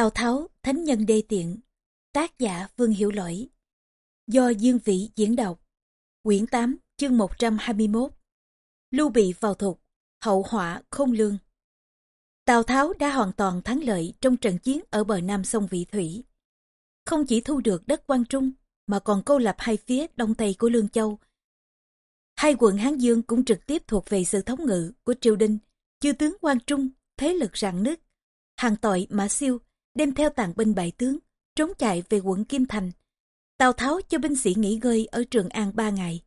Tào Tháo, Thánh Nhân Đê Tiện, tác giả Vương Hiểu Lỗi, do Dương Vĩ diễn đọc, quyển 8, chương 121, Lưu Bị vào thục, hậu họa không lương. Tào Tháo đã hoàn toàn thắng lợi trong trận chiến ở bờ nam sông Vị Thủy. Không chỉ thu được đất quan Trung, mà còn câu lập hai phía đông tây của Lương Châu. Hai quận Hán Dương cũng trực tiếp thuộc về sự thống ngự của triều đình, chư tướng quan Trung, thế lực rạn nứt. Hàng tội Mã Siêu đem theo tàn binh bại tướng, trốn chạy về quận Kim Thành. Tào Tháo cho binh sĩ nghỉ ngơi ở Trường An ba ngày.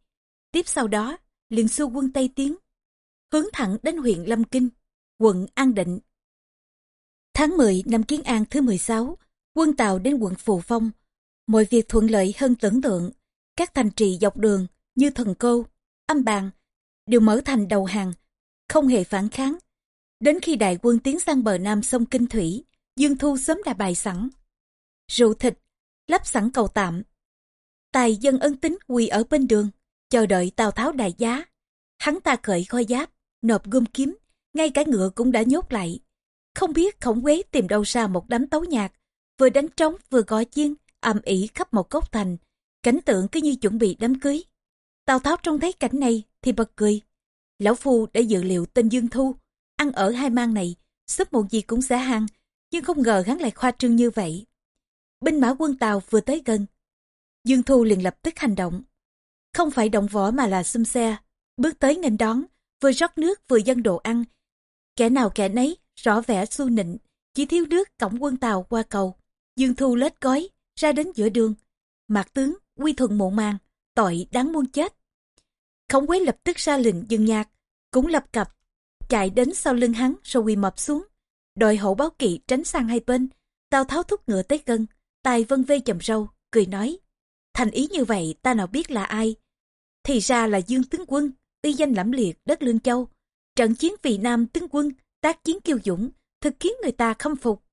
Tiếp sau đó, liền xu quân Tây Tiến, hướng thẳng đến huyện Lâm Kinh, quận An Định. Tháng 10 năm Kiến An thứ 16, quân Tàu đến quận Phù Phong. Mọi việc thuận lợi hơn tưởng tượng. Các thành trì dọc đường như Thần Câu, Âm Bàn đều mở thành đầu hàng, không hề phản kháng. Đến khi đại quân tiến sang bờ nam sông Kinh Thủy, Dương Thu sớm đã bài sẵn. Rượu thịt, lắp sẵn cầu tạm. Tài dân ân tính quỳ ở bên đường, chờ đợi Tào Tháo đại giá. Hắn ta cởi khoi giáp, nộp gươm kiếm, ngay cả ngựa cũng đã nhốt lại. Không biết khổng quế tìm đâu ra một đám tấu nhạc, vừa đánh trống vừa gõ chiên, ầm ĩ khắp một cốc thành. Cảnh tượng cứ như chuẩn bị đám cưới. Tào Tháo trông thấy cảnh này thì bật cười. Lão Phu đã dự liệu tên Dương Thu, ăn ở hai mang này, sớm một gì cũng sẽ hăng, nhưng không ngờ hắn lại khoa trương như vậy. Binh mã quân Tàu vừa tới gần. Dương Thu liền lập tức hành động. Không phải động võ mà là xum xe, bước tới nghênh đón, vừa rót nước vừa dân đồ ăn. Kẻ nào kẻ nấy, rõ vẻ su nịnh, chỉ thiếu nước cổng quân Tàu qua cầu. Dương Thu lết gói, ra đến giữa đường. Mạc tướng, quy thuận mộ màng, tội đáng muôn chết. Khổng quế lập tức ra lệnh dừng nhạc, cũng lập cập, chạy đến sau lưng hắn rồi quỳ mập xuống. Đội hậu báo kỵ tránh sang hai bên, Tào Tháo thúc ngựa tới gần, tài vân vê chầm râu, cười nói. Thành ý như vậy ta nào biết là ai. Thì ra là Dương Tướng Quân, uy danh lẫm liệt đất Lương Châu. Trận chiến vì Nam Tướng Quân, tác chiến kiêu dũng, thực khiến người ta khâm phục.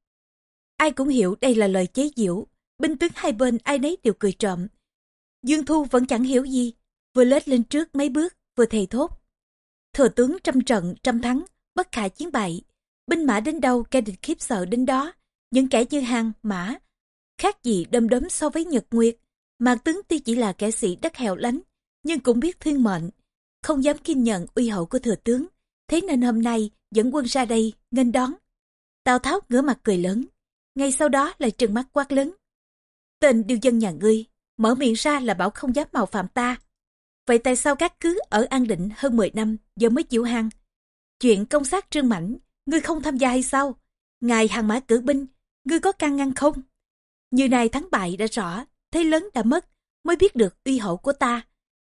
Ai cũng hiểu đây là lời chế giễu, binh tướng hai bên ai nấy đều cười trộm. Dương Thu vẫn chẳng hiểu gì, vừa lết lên trước mấy bước, vừa thề thốt. Thừa tướng trăm trận trăm thắng, bất khả chiến bại. Binh mã đến đâu kẻ địch khiếp sợ đến đó. Những kẻ như hàng, mã, khác gì đâm đấm so với Nhật Nguyệt. Mạc tướng tuy chỉ là kẻ sĩ đất hẻo lánh, nhưng cũng biết thiên mệnh, không dám kiên nhận uy hậu của thừa tướng. Thế nên hôm nay dẫn quân ra đây, nghênh đón. Tào Tháo ngửa mặt cười lớn, ngay sau đó lại trừng mắt quát lớn. Tên điêu dân nhà ngươi, mở miệng ra là bảo không dám mạo phạm ta. Vậy tại sao các cứ ở An Định hơn 10 năm giờ mới chịu hăng Chuyện công sát Trương Mảnh, ngươi không tham gia hay sao? Ngài hàng mã cử binh, ngươi có can ngăn không? Như này thắng bại đã rõ, thế lớn đã mất, mới biết được uy hậu của ta.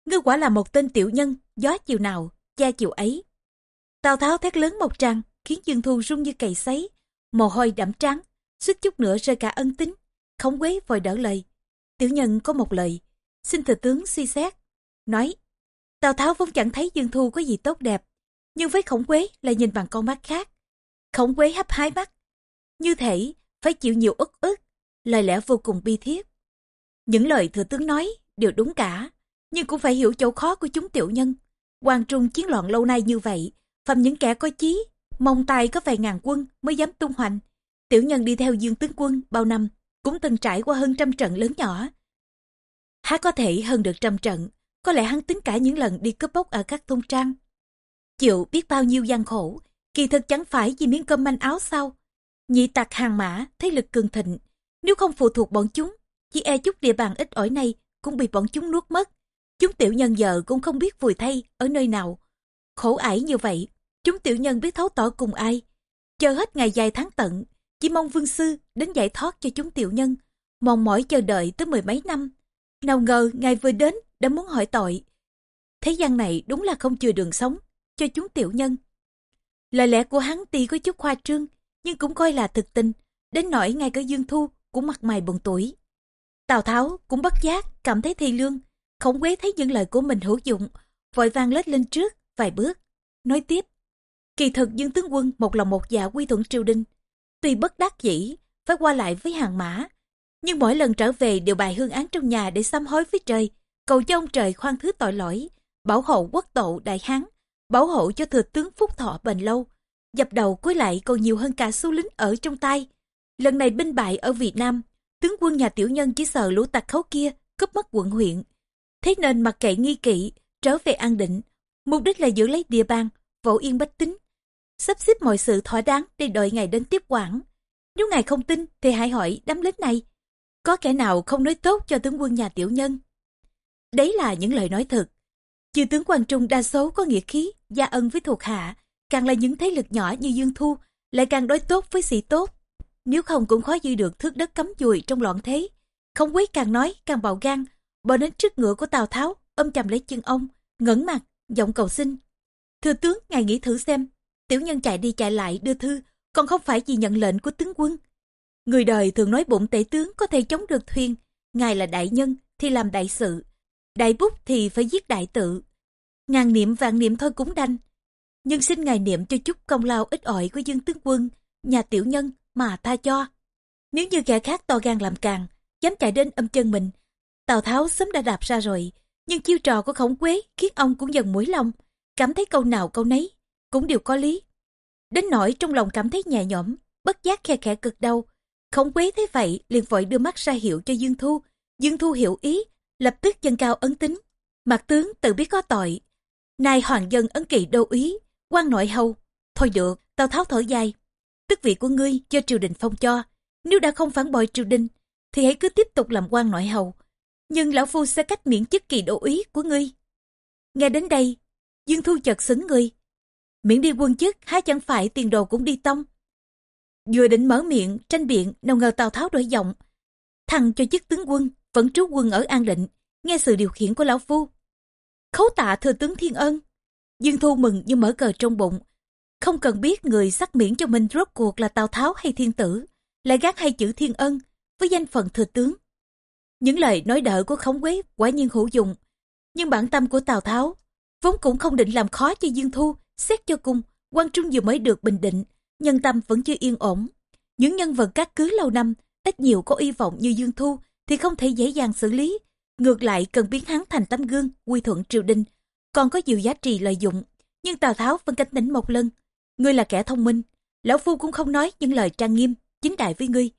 Ngươi quả là một tên tiểu nhân, gió chiều nào, cha chiều ấy. Tào Tháo thét lớn một tràng, khiến Dương Thu rung như cày sấy, mồ hôi đẫm trắng, suýt chút nữa rơi cả ân tính. Khổng quế vội đỡ lời. Tiểu nhân có một lời, xin thừa tướng suy xét. Nói, Tào Tháo vốn chẳng thấy Dương Thu có gì tốt đẹp, nhưng với khổng quế lại nhìn bằng con mắt khác. Khổng quế hấp hái mắt, như thể phải chịu nhiều ức ức, lời lẽ vô cùng bi thiết. Những lời thừa tướng nói đều đúng cả, nhưng cũng phải hiểu chỗ khó của chúng tiểu nhân. Hoàng trung chiến loạn lâu nay như vậy, phạm những kẻ có chí, mong tay có vài ngàn quân mới dám tung hoành. Tiểu nhân đi theo Dương tướng quân bao năm, cũng từng trải qua hơn trăm trận lớn nhỏ. Há có thể hơn được trăm trận, có lẽ hắn tính cả những lần đi cướp bóc ở các thôn trang. Chịu biết bao nhiêu gian khổ, kỳ thực chẳng phải vì miếng cơm manh áo sao. Nhị tạc hàng mã, thế lực cường thịnh, nếu không phụ thuộc bọn chúng, chỉ e chút địa bàn ít ỏi này cũng bị bọn chúng nuốt mất. Chúng tiểu nhân giờ cũng không biết vùi thay ở nơi nào. Khổ ải như vậy, chúng tiểu nhân biết thấu tỏ cùng ai. Chờ hết ngày dài tháng tận, chỉ mong vương sư đến giải thoát cho chúng tiểu nhân. Mong mỏi chờ đợi tới mười mấy năm. Nào ngờ ngài vừa đến đã muốn hỏi tội. Thế gian này đúng là không chừa đường sống cho chúng tiểu nhân. Lời lẽ của hắn tuy có chút khoa trương, nhưng cũng coi là thực tình, đến nỗi ngay cả Dương Thu cũng mặt mày buồn tuổi. Tào Tháo cũng bất giác, cảm thấy thi lương, khổng quế thấy những lời của mình hữu dụng, vội vang lết lên trước, vài bước. Nói tiếp, kỳ thực Dương Tướng Quân một lòng một dạ quy thuận triều đình, tuy bất đắc dĩ, phải qua lại với hàng mã, nhưng mỗi lần trở về đều bài hương án trong nhà để sám hối với trời, cầu cho ông trời khoan thứ tội lỗi, bảo hộ quốc tổ đại hán, bảo hộ cho thừa tướng phúc thọ bền lâu. Dập đầu cuối lại còn nhiều hơn cả số lính ở trong tay. lần này binh bại ở Việt Nam, tướng quân nhà tiểu nhân chỉ sợ lũ tặc khấu kia cướp mất quận huyện. Thế nên mặc kệ nghi kỵ, trở về an định, mục đích là giữ lấy địa bàn, vỗ yên bách tính, sắp xếp mọi sự thỏa đáng để đợi ngày đến tiếp quản. Nếu ngài không tin thì hãy hỏi đám lính này, có kẻ nào không nói tốt cho tướng quân nhà tiểu nhân? Đấy là những lời nói thật. Chư tướng quan trung đa số có nghĩa khí, gia ân với thuộc hạ, càng là những thế lực nhỏ như Dương Thu, lại càng đối tốt với sĩ tốt. Nếu không cũng khó giữ được thước đất cấm chùi trong loạn thế. Không quý càng nói càng bạo gan, bò đến trước ngựa của Tào Tháo, ôm chầm lấy chân ông, ngẩng mặt, giọng cầu xin. Thưa tướng, ngài nghĩ thử xem, tiểu nhân chạy đi chạy lại đưa thư, còn không phải vì nhận lệnh của tướng quân. Người đời thường nói bụng tể tướng có thể chống được thuyền, ngài là đại nhân thì làm đại sự, đại bút thì phải giết đại tự. Ngàn niệm vạn niệm thôi cũng đanh. Nhưng xin ngài niệm cho chút công lao ít ỏi của dương tướng quân, nhà tiểu nhân mà tha cho. Nếu như kẻ khác to gan làm càng, dám chạy đến âm chân mình, Tào Tháo sớm đã đạp ra rồi, nhưng chiêu trò của khổng quế khiến ông cũng dần mũi lòng, cảm thấy câu nào câu nấy, cũng đều có lý. Đến nỗi trong lòng cảm thấy nhẹ nhõm, bất giác khe khẽ cực đau. Khổng quế thấy vậy liền vội đưa mắt ra hiệu cho Dương Thu. Dương Thu hiểu ý, lập tức dân cao ấn tính. Mặt tướng tự biết có tội. Nay hoàng dân ấn kỳ đô úy, quan nội hầu. Thôi được, Tào Tháo thở dài. Tức vị của ngươi do triều đình phong cho. Nếu đã không phản bội triều đình, thì hãy cứ tiếp tục làm quan nội hầu. Nhưng lão phu sẽ cách miễn chức kỳ đô úy của ngươi. Nghe đến đây, Dương Thu chợt xứng người. Miễn đi quân chức, há chẳng phải tiền đồ cũng đi tông. Vừa định mở miệng, tranh biện, nào ngờ Tào Tháo đổi giọng. Thằng cho chức tướng quân, vẫn trú quân ở An Định, nghe sự điều khiển của lão phu. Khấu tạ thừa tướng Thiên Ân. Dương Thu mừng như mở cờ trong bụng. Không cần biết người sắc miễn cho mình rốt cuộc là Tào Tháo hay Thiên Tử, lại gác hai chữ Thiên Ân với danh phận thừa tướng. Những lời nói đỡ của Khống Quế quả nhiên hữu dụng, nhưng bản tâm của Tào Tháo vốn cũng không định làm khó cho Dương Thu, xét cho cùng, quan Trung vừa mới được bình định, nhân tâm vẫn chưa yên ổn. Những nhân vật các cứ lâu năm, ít nhiều có y vọng như Dương Thu thì không thể dễ dàng xử lý. Ngược lại cần biến hắn thành tấm gương, quy thuận triều đình, còn có nhiều giá trị lợi dụng. Nhưng Tào Tháo vẫn cảnh tỉnh một lần. Ngươi là kẻ thông minh, lão phu cũng không nói những lời trang nghiêm, chính đại với ngươi.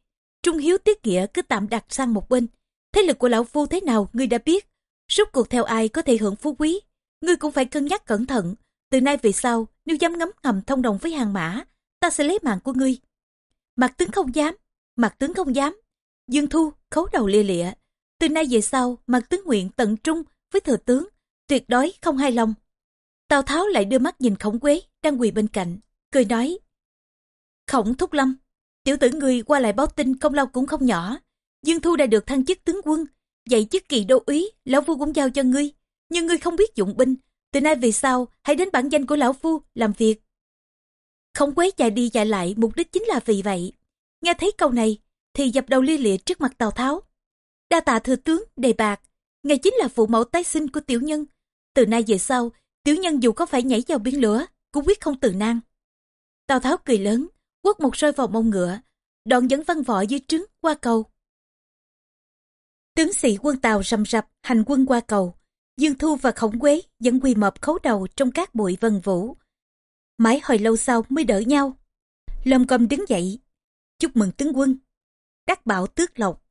Trung hiếu tiết nghĩa cứ tạm đặt sang một bên. Thế lực của lão phu thế nào ngươi đã biết. Rốt cuộc theo ai có thể hưởng phú quý. Ngươi cũng phải cân nhắc cẩn thận. Từ nay về sau, nếu dám ngấm ngầm thông đồng với hàng mã, ta sẽ lấy mạng của ngươi. Mặt tướng không dám, mặt tướng không dám. Dương Thu khấu đầu lia lịa. Từ nay về sau, mặt tướng nguyện tận trung với thừa tướng, tuyệt đối không hài lòng. Tào Tháo lại đưa mắt nhìn khổng quế đang quỳ bên cạnh, cười nói. Khổng thúc lâm, tiểu tử người qua lại báo tin công lao cũng không nhỏ. Dương Thu đã được thăng chức tướng quân, dạy chức kỳ đô úy, lão phu cũng giao cho ngươi. Nhưng ngươi không biết dụng binh, từ nay về sau hãy đến bản danh của lão phu làm việc. khổng quế chạy đi chạy lại mục đích chính là vì vậy. Nghe thấy câu này thì dập đầu lia lịa trước mặt Tào Tháo. Đa tạ thừa tướng, đề bạc, ngài chính là phụ mẫu tái sinh của tiểu nhân. Từ nay về sau, tiểu nhân dù có phải nhảy vào biển lửa, cũng quyết không từ nan. Tào Tháo cười lớn, quất một roi vào mông ngựa, đoạn dẫn văn võ dưới trứng qua cầu. Tướng sĩ quân Tàu rầm rập hành quân qua cầu, Dương Thu và Khổng Quế vẫn quỳ mập khấu đầu trong các bụi vân vũ. Mãi hồi lâu sau mới đỡ nhau. Lâm Công đứng dậy. Chúc mừng tướng quân. Đắc bảo tước lộc.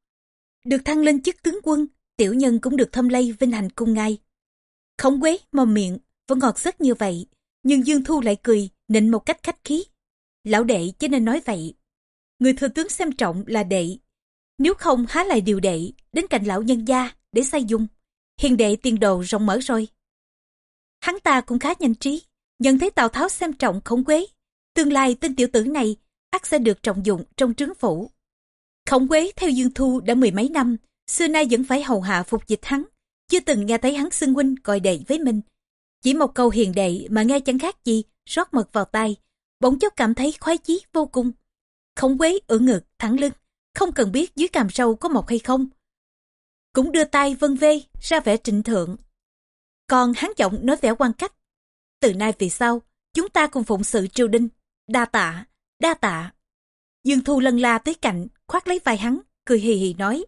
Được thăng lên chức tướng quân, tiểu nhân cũng được thâm lây vinh hành cung ngay. Khổng Quế mồm miệng, vẫn ngọt rất như vậy. Nhưng Dương Thu lại cười, nịnh một cách khách khí. Lão đệ cho nên nói vậy. Người thừa tướng xem trọng là đệ. Nếu không há lại điều đệ đến cạnh lão nhân gia để say dung hiền đệ tiền đồ rộng mở rồi. Hắn ta cũng khá nhanh trí, nhận thấy Tào Tháo xem trọng khổng quế. Tương lai tên tiểu tử này ắt sẽ được trọng dụng trong trướng phủ. Khổng quế theo Dương Thu đã mười mấy năm, xưa nay vẫn phải hầu hạ phục dịch hắn, chưa từng nghe thấy hắn xưng huynh gọi đệ với mình. Chỉ một câu hiền đệ mà nghe chẳng khác gì, rót mật vào tay, bỗng chốc cảm thấy khoái chí vô cùng. Khổng quế ở ngực, thẳng lưng, không cần biết dưới càm sâu có mọc hay không, cũng đưa tay vân vê ra vẻ trịnh thượng. Còn hắn giọng nói vẻ quan cách. Từ nay về sau, chúng ta cùng phụng sự triều đình. Đa tạ, đa tạ. Dương Thu lân la tới cạnh, khoác lấy vai hắn, cười hì hì nói.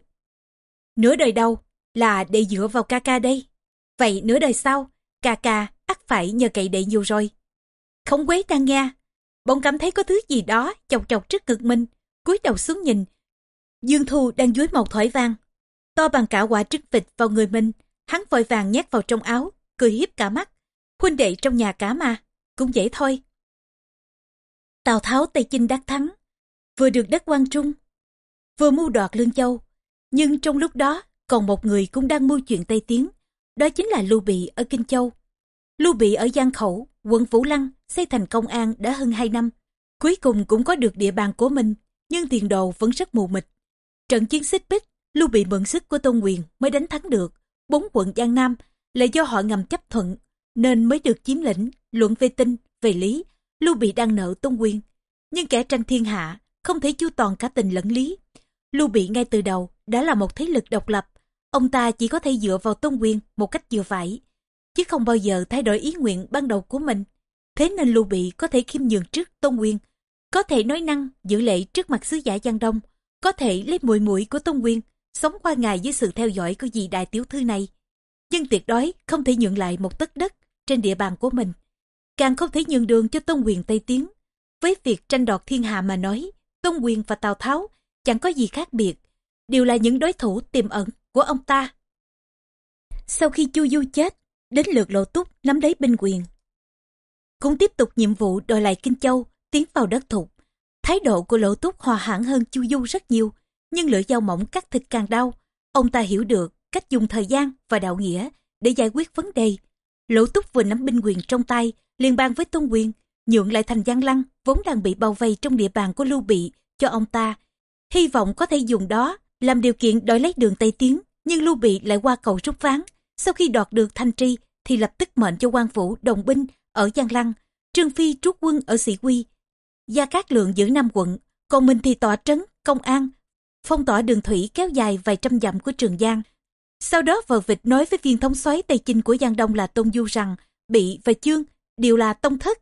Nửa đời đâu là để dựa vào ca ca đây. Vậy nửa đời sau, ca ca ắt phải nhờ cậy đệ nhiều rồi. Không quế đang nghe, bỗng cảm thấy có thứ gì đó chọc chọc trước ngực mình, cúi đầu xuống nhìn. Dương Thu đang dúi một thỏi vàng, to bằng cả quả trứng vịt vào người mình. Hắn vội vàng nhét vào trong áo, cười hiếp cả mắt. Huynh đệ trong nhà cả mà, cũng dễ thôi. Tào Tháo Tây Chinh đắc thắng, vừa được đất quan trung, vừa mưu đoạt Lương Châu. Nhưng trong lúc đó, còn một người cũng đang mưu chuyện Tây Tiến, đó chính là Lưu Bị ở Kinh Châu. Lưu Bị ở Giang Khẩu, quận Vũ Lăng, xây thành công an đã hơn 2 năm. Cuối cùng cũng có được địa bàn của mình, nhưng tiền đồ vẫn rất mù mịt. Trận chiến xích bích, Lưu Bị mượn sức của Tôn Quyền mới đánh thắng được. Bốn quận Giang Nam là do họ ngầm chấp thuận, nên mới được chiếm lĩnh, luận về tinh, về lý. Lưu Bị đang nợ Tôn Quyền. Nhưng kẻ tranh thiên hạ, không thể chu toàn cả tình lẫn lý. Lưu Bị ngay từ đầu đã là một thế lực độc lập. Ông ta chỉ có thể dựa vào Tôn Quyền một cách vừa phải, chứ không bao giờ thay đổi ý nguyện ban đầu của mình. Thế nên Lưu Bị có thể khiêm nhường trước Tôn Quyền, có thể nói năng, giữ lễ trước mặt sứ giả Giang Đông, có thể lấy mùi mũi của Tôn Quyền, sống qua ngày dưới sự theo dõi của vị đại tiểu thư này. Nhưng tuyệt đối không thể nhượng lại một tấc đất trên địa bàn của mình. Càng không thể nhường đường cho Tôn Quyền Tây Tiến. Với việc tranh đoạt thiên hạ mà nói, Tôn Quyền và Tào Tháo chẳng có gì khác biệt, đều là những đối thủ tiềm ẩn của ông ta. Sau khi Chu Du chết, đến lượt Lộ Túc nắm lấy binh quyền. Cũng tiếp tục nhiệm vụ đòi lại Kinh Châu, tiến vào đất thục. Thái độ của Lộ Túc hòa hẳn hơn Chu Du rất nhiều, nhưng lưỡi dao mỏng cắt thịt càng đau. Ông ta hiểu được cách dùng thời gian và đạo nghĩa để giải quyết vấn đề. Lỗ Túc vừa nắm binh quyền trong tay, liên bang với Tôn Quyền, nhượng lại thành Giang Lăng vốn đang bị bao vây trong địa bàn của Lưu Bị cho ông ta. Hy vọng có thể dùng đó làm điều kiện đòi lấy đường Tây Tiến, nhưng Lưu Bị lại qua cầu rút ván. Sau khi đoạt được Thanh Tri thì lập tức mệnh cho quan phủ đồng binh ở Giang Lăng, Trương Phi trút quân ở Sĩ Quy. Gia Cát Lượng giữ năm quận, còn mình thì tỏa trấn, công an, phong tỏa đường thủy kéo dài vài trăm dặm của Trường Giang. Sau đó vợ vịt nói với viên thống soái Tây Chinh của Giang Đông là Tôn Du rằng Bị và Chương đều là tông thất.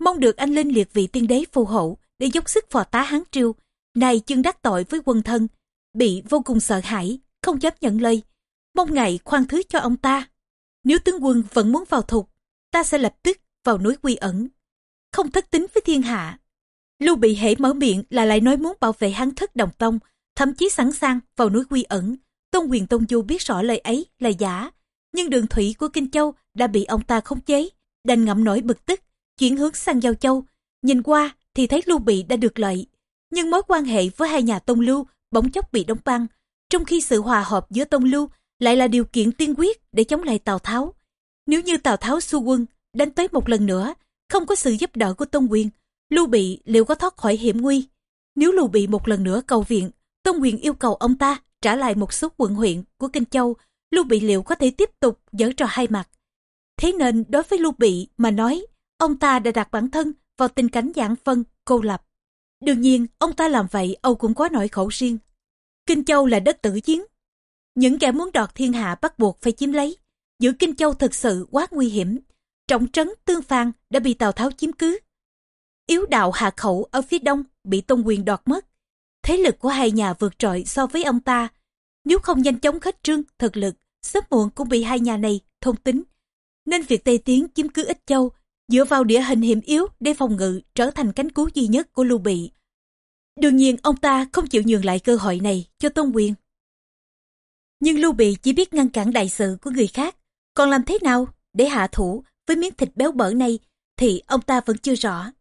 Mong được anh linh liệt vị tiên đế phù hộ để dốc sức phò tá Hán Triều nay Chương đắc tội với quân thân, Bị vô cùng sợ hãi, không dám nhận lời. Mong ngài khoan thứ cho ông ta. Nếu tướng quân vẫn muốn vào thục, ta sẽ lập tức vào núi quy ẩn. Không thất tính với thiên hạ, Lưu Bị hễ mở miệng là lại nói muốn bảo vệ hắn thất đồng tông, thậm chí sẵn sàng vào núi quy ẩn. Tôn quyền Tôn Du biết rõ lời ấy là giả, nhưng đường thủy của Kinh Châu đã bị ông ta khống chế, đành ngậm nổi bực tức, chuyển hướng sang Giao Châu. Nhìn qua thì thấy Lưu Bị đã được lợi, nhưng mối quan hệ với hai nhà Tông Lưu bỗng chốc bị đóng băng, trong khi sự hòa hợp giữa Tông Lưu lại là điều kiện tiên quyết để chống lại Tào Tháo. Nếu như Tào Tháo xu quân đánh tới một lần nữa, không có sự giúp đỡ của Tông Quyền, Lưu Bị liệu có thoát khỏi hiểm nguy? Nếu Lưu Bị một lần nữa cầu viện, Tông Quyền yêu cầu ông ta trả lại một số quận huyện của Kinh Châu, Lưu Bị liệu có thể tiếp tục giở trò hai mặt. Thế nên đối với Lưu Bị mà nói, ông ta đã đặt bản thân vào tình cảnh dạng phân, cô lập. Đương nhiên, ông ta làm vậy Âu cũng có nỗi khổ riêng. Kinh Châu là đất tử chiến. Những kẻ muốn đoạt thiên hạ bắt buộc phải chiếm lấy. Giữ Kinh Châu thực sự quá nguy hiểm. Trọng trấn Tương Phan đã bị Tào Tháo chiếm cứ yếu đạo hạ khẩu ở phía đông bị tôn quyền đoạt mất. Thế lực của hai nhà vượt trội so với ông ta. Nếu không nhanh chóng khích trương, thực lực, sớm muộn cũng bị hai nhà này thông tính. Nên việc Tây Tiến chiếm cứ ít Châu, dựa vào địa hình hiểm yếu để phòng ngự trở thành cánh cứu duy nhất của Lưu Bị. Đương nhiên ông ta không chịu nhường lại cơ hội này cho Tôn Quyền. Nhưng Lưu Bị chỉ biết ngăn cản đại sự của người khác, còn làm thế nào để hạ thủ với miếng thịt béo bở này thì ông ta vẫn chưa rõ.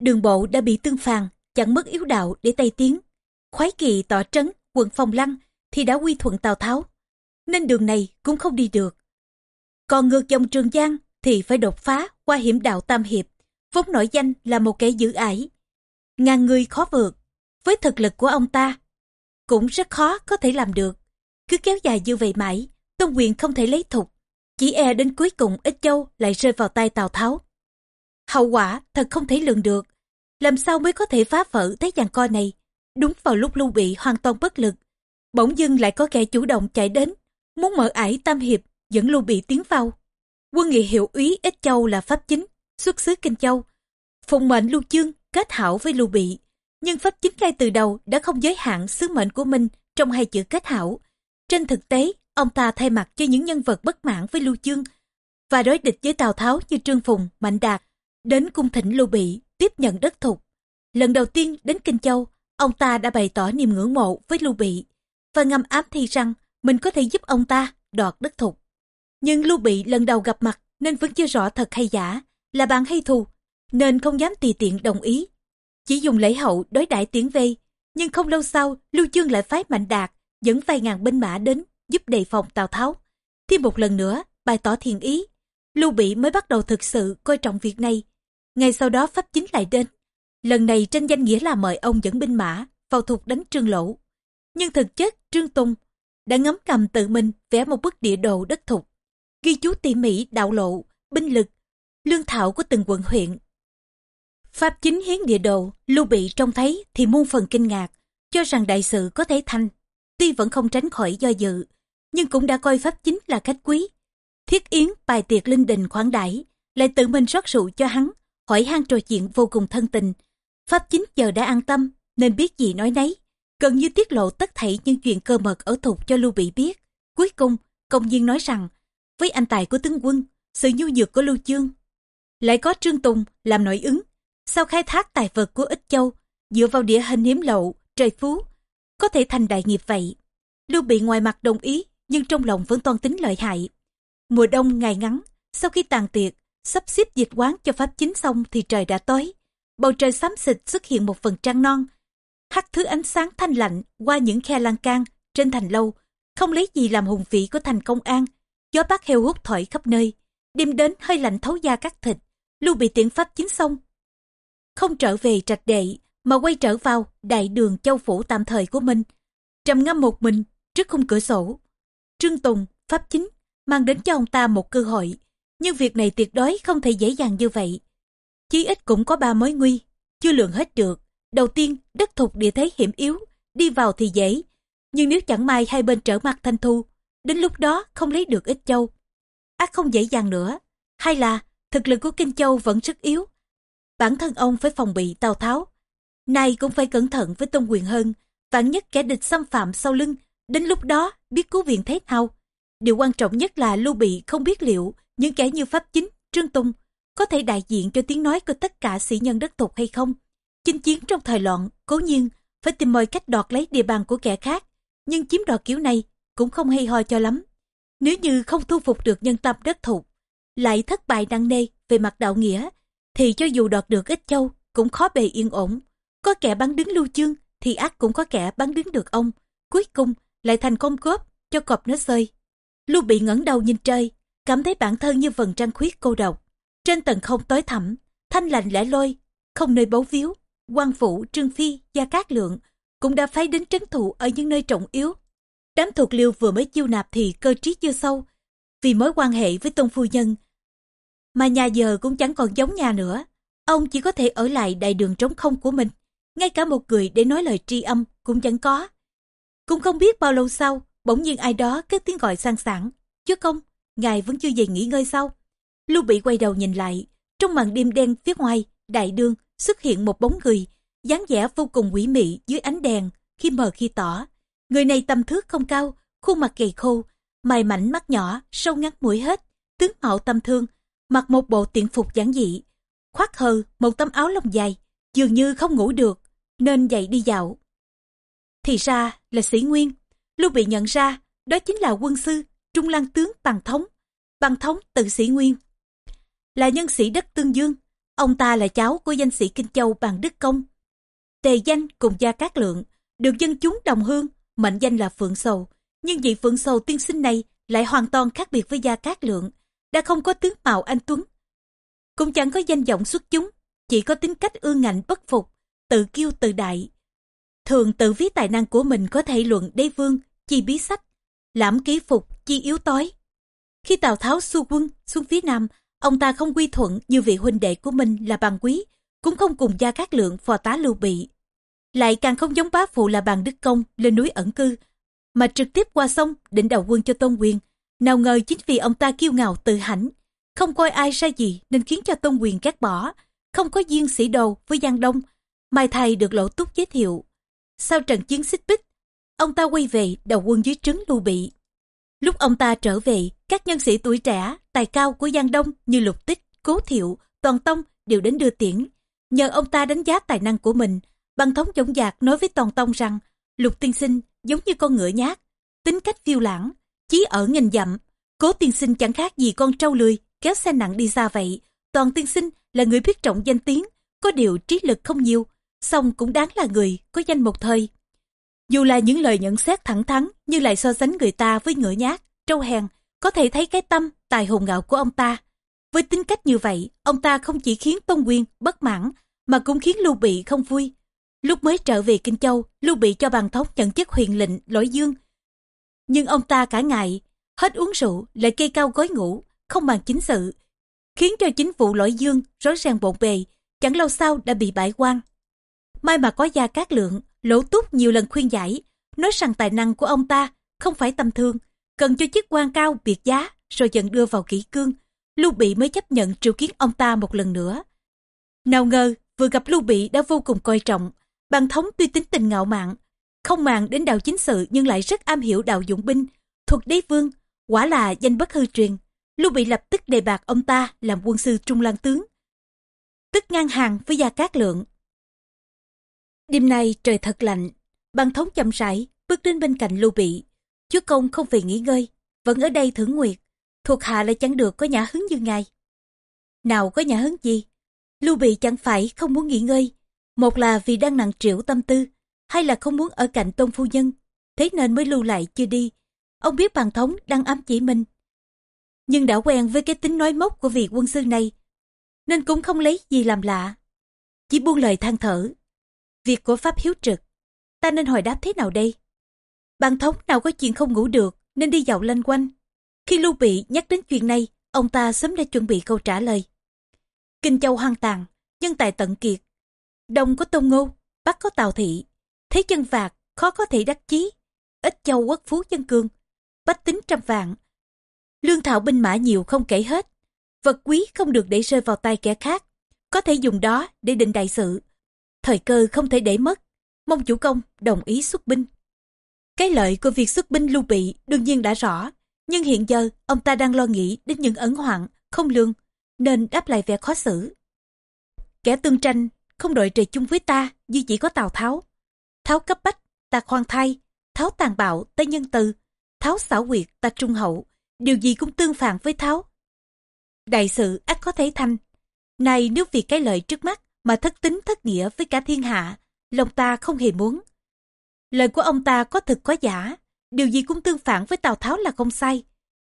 Đường bộ đã bị tương phàn, chẳng mất yếu đạo để Tây Tiến. Khoái kỳ tỏ trấn, quận Phòng Lăng thì đã quy thuận Tào Tháo. Nên đường này cũng không đi được. Còn ngược dòng Trường Giang thì phải đột phá qua hiểm đạo Tam Hiệp, vốn nổi danh là một kẻ giữ ải. Ngàn người khó vượt, với thực lực của ông ta, cũng rất khó có thể làm được. Cứ kéo dài như vậy mãi, Tôn quyền không thể lấy thục. Chỉ e đến cuối cùng ít châu lại rơi vào tay Tào Tháo. Hậu quả thật không thể lường được. Làm sao mới có thể phá vỡ thế giằng co này? Đúng vào lúc Lưu Bị hoàn toàn bất lực. Bỗng dưng lại có kẻ chủ động chạy đến, muốn mở ải tam hiệp, dẫn Lưu Bị tiến vào. Quân nghị hiệu úy Ích Châu là pháp chính, xuất xứ Kinh Châu. Phụng mệnh Lưu Chương kết hảo với Lưu Bị. Nhưng pháp chính ngay từ đầu đã không giới hạn sứ mệnh của mình trong hai chữ kết hảo. Trên thực tế, ông ta thay mặt cho những nhân vật bất mãn với Lưu Chương và đối địch với Tào Tháo như Trương Phùng, Mạnh Đạt, đến cung thỉnh Lưu Bị tiếp nhận đất thục. Lần đầu tiên đến Kinh Châu, ông ta đã bày tỏ niềm ngưỡng mộ với Lưu Bị và ngầm ám thi rằng mình có thể giúp ông ta đoạt đất thục. Nhưng Lưu Bị lần đầu gặp mặt nên vẫn chưa rõ thật hay giả, là bạn hay thù, nên không dám tùy tiện đồng ý. Chỉ dùng lễ hậu đối đãi tiếng vây, nhưng không lâu sau Lưu Chương lại phái Mạnh Đạt dẫn vài ngàn binh mã đến giúp đề phòng Tào Tháo. Thêm một lần nữa, bày tỏ thiện ý, Lưu Bị mới bắt đầu thực sự coi trọng việc này. Ngày sau đó Pháp Chính lại đến. Lần này trên danh nghĩa là mời ông dẫn binh mã vào thuộc đánh Trương Lỗ. Nhưng thực chất Trương Tùng đã ngấm cầm tự mình vẽ một bức địa đồ đất thục, ghi chú tỉ mỉ đạo lộ, binh lực, lương thảo của từng quận huyện. Pháp chính hiến địa đồ, Lưu Bị trông thấy thì muôn phần kinh ngạc, cho rằng đại sự có thể thành. Tuy vẫn không tránh khỏi do dự, nhưng cũng đã coi Pháp chính là khách quý. Thiết Yến bài tiệc linh đình khoản đãi lại tự mình rót rượu cho hắn, hỏi han trò chuyện vô cùng thân tình. Pháp chính giờ đã an tâm, nên biết gì nói nấy gần như tiết lộ tất thảy những chuyện cơ mật ở thục cho Lưu Bị biết. Cuối cùng, công viên nói rằng, với anh tài của tướng quân, sự nhu nhược của Lưu Chương, lại có Trương Tùng làm nội ứng. Sau khai thác tài vật của Ích Châu, dựa vào địa hình hiếm lậu, trời phú, có thể thành đại nghiệp vậy. Lưu Bị ngoài mặt đồng ý, nhưng trong lòng vẫn toan tính lợi hại. Mùa đông ngày ngắn, sau khi tàn tiệc, sắp xếp dịch quán cho pháp chính xong thì trời đã tối. Bầu trời xám xịt xuất hiện một phần trăng non, hắt thứ ánh sáng thanh lạnh qua những khe lan can trên thành lâu, không lấy gì làm hùng vị của thành công an. Gió bát heo hút thổi khắp nơi, đêm đến hơi lạnh thấu da cắt thịt, lưu bị tiện pháp chính xong. Không trở về trạch đệ, mà quay trở vào đại đường châu phủ tạm thời của mình. Trầm ngâm một mình, trước khung cửa sổ. Trương Tùng, pháp chính, mang đến cho ông ta một cơ hội. Nhưng việc này tuyệt đối không thể dễ dàng như vậy. Chí ít cũng có ba mối nguy, chưa lượng hết được. Đầu tiên, đất thục địa thế hiểm yếu, đi vào thì dễ. Nhưng nếu chẳng may hai bên trở mặt thanh thu, đến lúc đó không lấy được ít châu. ác không dễ dàng nữa. Hay là, thực lực của Kinh Châu vẫn rất yếu. Bản thân ông phải phòng bị Tào Tháo. Nay cũng phải cẩn thận với Tôn Quyền hơn. Vạn nhất kẻ địch xâm phạm sau lưng, đến lúc đó biết cứu viện thế nào. Điều quan trọng nhất là Lưu Bị không biết liệu những kẻ như Pháp Chính, Trương Tùng có thể đại diện cho tiếng nói của tất cả sĩ nhân đất thục hay không. Chinh chiến trong thời loạn, cố nhiên, phải tìm mọi cách đoạt lấy địa bàn của kẻ khác. Nhưng chiếm đoạt kiểu này cũng không hay ho cho lắm. Nếu như không thu phục được nhân tâm đất thục, lại thất bại nặng nề về mặt đạo nghĩa, thì cho dù đoạt được ít châu, cũng khó bề yên ổn. Có kẻ bắn đứng lưu chương, thì ác cũng có kẻ bắn đứng được ông. Cuối cùng, lại thành công cướp, cho cọp nó rơi. Lưu bị ngẩng đầu nhìn trời, cảm thấy bản thân như vầng trăng khuyết cô độc. Trên tầng không tối thẳm, thanh lạnh lẻ loi, không nơi bấu víu quan phủ trương phi gia cát lượng cũng đã phái đến trấn thủ ở những nơi trọng yếu đám thuộc liêu vừa mới chiêu nạp thì cơ trí chưa sâu vì mối quan hệ với tôn phu nhân. Mà nhà giờ cũng chẳng còn giống nhà nữa. Ông chỉ có thể ở lại đại đường trống không của mình. Ngay cả một người để nói lời tri âm cũng chẳng có. Cũng không biết bao lâu sau bỗng nhiên ai đó cất tiếng gọi sang sảng. Chứ công ngài vẫn chưa về nghỉ ngơi sau lưu bị quay đầu nhìn lại trong màn đêm đen phía ngoài đại đường xuất hiện một bóng người, dáng vẻ vô cùng quỷ mị dưới ánh đèn, khi mờ khi tỏ. Người này tầm thước không cao, khuôn mặt gầy khô, mày mảnh mắt nhỏ, sâu ngắn mũi hết, tướng mạo tâm thương, mặc một bộ tiện phục giản dị, khoác hờ một tấm áo lông dài, dường như không ngủ được, nên dậy đi dạo. Thì ra là sĩ nguyên, lưu bị nhận ra, đó chính là quân sư, trung lăng tướng Bằng Thống, Bằng Thống tự sĩ nguyên. Là nhân sĩ đất Tương Dương, Ông ta là cháu của danh sĩ Kinh Châu Bằng Đức Công. Tề danh cùng gia cát lượng, được dân chúng đồng hương, mệnh danh là Phượng Sầu. Nhưng vị Phượng Sầu tiên sinh này lại hoàn toàn khác biệt với gia cát lượng, đã không có tướng mạo anh Tuấn. Cũng chẳng có danh vọng xuất chúng, chỉ có tính cách ương ngạnh bất phục, tự kiêu tự đại. Thường tự ví tài năng của mình có thể luận đế vương, chi bí sách, lãm ký phục, chi yếu tối. Khi Tào Tháo xu quân xuống phía Nam, Ông ta không quy thuận như vị huynh đệ của mình là bằng quý, cũng không cùng gia cát lượng phò tá lưu bị. Lại càng không giống bá phụ là bàn đức công lên núi ẩn cư, mà trực tiếp qua sông định đầu quân cho Tôn Quyền. Nào ngờ chính vì ông ta kiêu ngạo tự hãnh, không coi ai sai gì nên khiến cho Tôn Quyền cắt bỏ, không có duyên sĩ đồ với Giang Đông, mai thầy được lỗ túc giới thiệu. Sau trận chiến xích bích, ông ta quay về đầu quân dưới trứng lưu bị. Lúc ông ta trở về, các nhân sĩ tuổi trẻ, tài cao của Giang Đông như Lục Tích, Cố Thiệu, Toàn Tông đều đến đưa tiễn. Nhờ ông ta đánh giá tài năng của mình Băng thống chống dạc nói với Toàn Tông rằng Lục tiên sinh giống như con ngựa nhát, tính cách phiêu lãng, chí ở nghìn dặm. Cố tiên sinh chẳng khác gì con trâu lười, kéo xe nặng đi xa vậy. Toàn tiên sinh là người biết trọng danh tiếng, có điều trí lực không nhiều, song cũng đáng là người có danh một thời. Dù là những lời nhận xét thẳng thắn nhưng lại so sánh người ta với ngựa nhát, trâu hèn, có thể thấy cái tâm, tài hùng ngạo của ông ta. Với tính cách như vậy, ông ta không chỉ khiến tông Quyên bất mãn, mà cũng khiến Lưu Bị không vui. Lúc mới trở về Kinh Châu, Lưu Bị cho bàn thống nhận chức huyền lệnh lỗi dương. Nhưng ông ta cả ngày, hết uống rượu, lại kê cao gối ngủ, không bàn chính sự, khiến cho chính vụ lỗi dương rối ràng bộn bề, chẳng lâu sau đã bị bãi quan. May mà có gia cát lượng, lỗ túc nhiều lần khuyên giải, nói rằng tài năng của ông ta không phải tầm thường, cần cho chức quan cao biệt giá rồi dần đưa vào kỷ cương. Lưu Bị mới chấp nhận triệu kiến ông ta một lần nữa. Nào ngờ, vừa gặp Lưu Bị đã vô cùng coi trọng, Bàn thống tuy tính tình ngạo mạn, không màng đến đạo chính sự nhưng lại rất am hiểu đạo dụng binh, thuộc đế vương, quả là danh bất hư truyền. Lưu Bị lập tức đề bạc ông ta làm quân sư trung lang tướng, tức ngang hàng với Gia Cát Lượng. Đêm nay trời thật lạnh, bàn thống chậm rãi bước đến bên cạnh Lưu Bị. Chúa công không về nghỉ ngơi, vẫn ở đây thưởng nguyệt, thuộc hạ lại chẳng được có nhã hứng như ngài. Nào có nhã hứng gì? Lưu Bị chẳng phải không muốn nghỉ ngơi, một là vì đang nặng trĩu tâm tư, hay là không muốn ở cạnh tôn phu nhân, thế nên mới lưu lại chưa đi. Ông biết bàn thống đang ám chỉ mình. Nhưng đã quen với cái tính nói mốc của vị quân sư này, nên cũng không lấy gì làm lạ. Chỉ buông lời than thở. Việc của Pháp hiếu trực, ta nên hồi đáp thế nào đây? Bàn thống nào có chuyện không ngủ được, nên đi dạo lanh quanh. Khi Lưu Bị nhắc đến chuyện này, ông ta sớm đã chuẩn bị câu trả lời. Kinh Châu hoang tàn, nhân tài tận kiệt, Đông có Tôn Ngô, Bắc có Tào Thị. Thế chân vạc, khó có thể đắc chí. Ít châu quốc phú dân cương, bách tính trăm vạn. Lương thảo binh mã nhiều không kể hết. Vật quý không được để rơi vào tay kẻ khác. Có thể dùng đó để định đại sự. Thời cơ không thể để mất. Mong chủ công đồng ý xuất binh. Cái lợi của việc xuất binh lưu bị đương nhiên đã rõ. Nhưng hiện giờ ông ta đang lo nghĩ đến những ẩn hoạn, không lương, nên đáp lại vẻ khó xử. Kẻ tương tranh không đội trời chung với ta như chỉ có Tào Tháo. Tháo cấp bách, ta khoan thai, Tháo tàn bạo, ta nhân từ, Tháo xảo quyệt, ta trung hậu, điều gì cũng tương phản với Tháo. Đại sự ắt có thể thành. nay nếu vì cái lợi trước mắt mà thất tính thất nghĩa với cả thiên hạ, lòng ta không hề muốn. Lời của ông ta có thực có giả, điều gì cũng tương phản với Tào Tháo là không sai.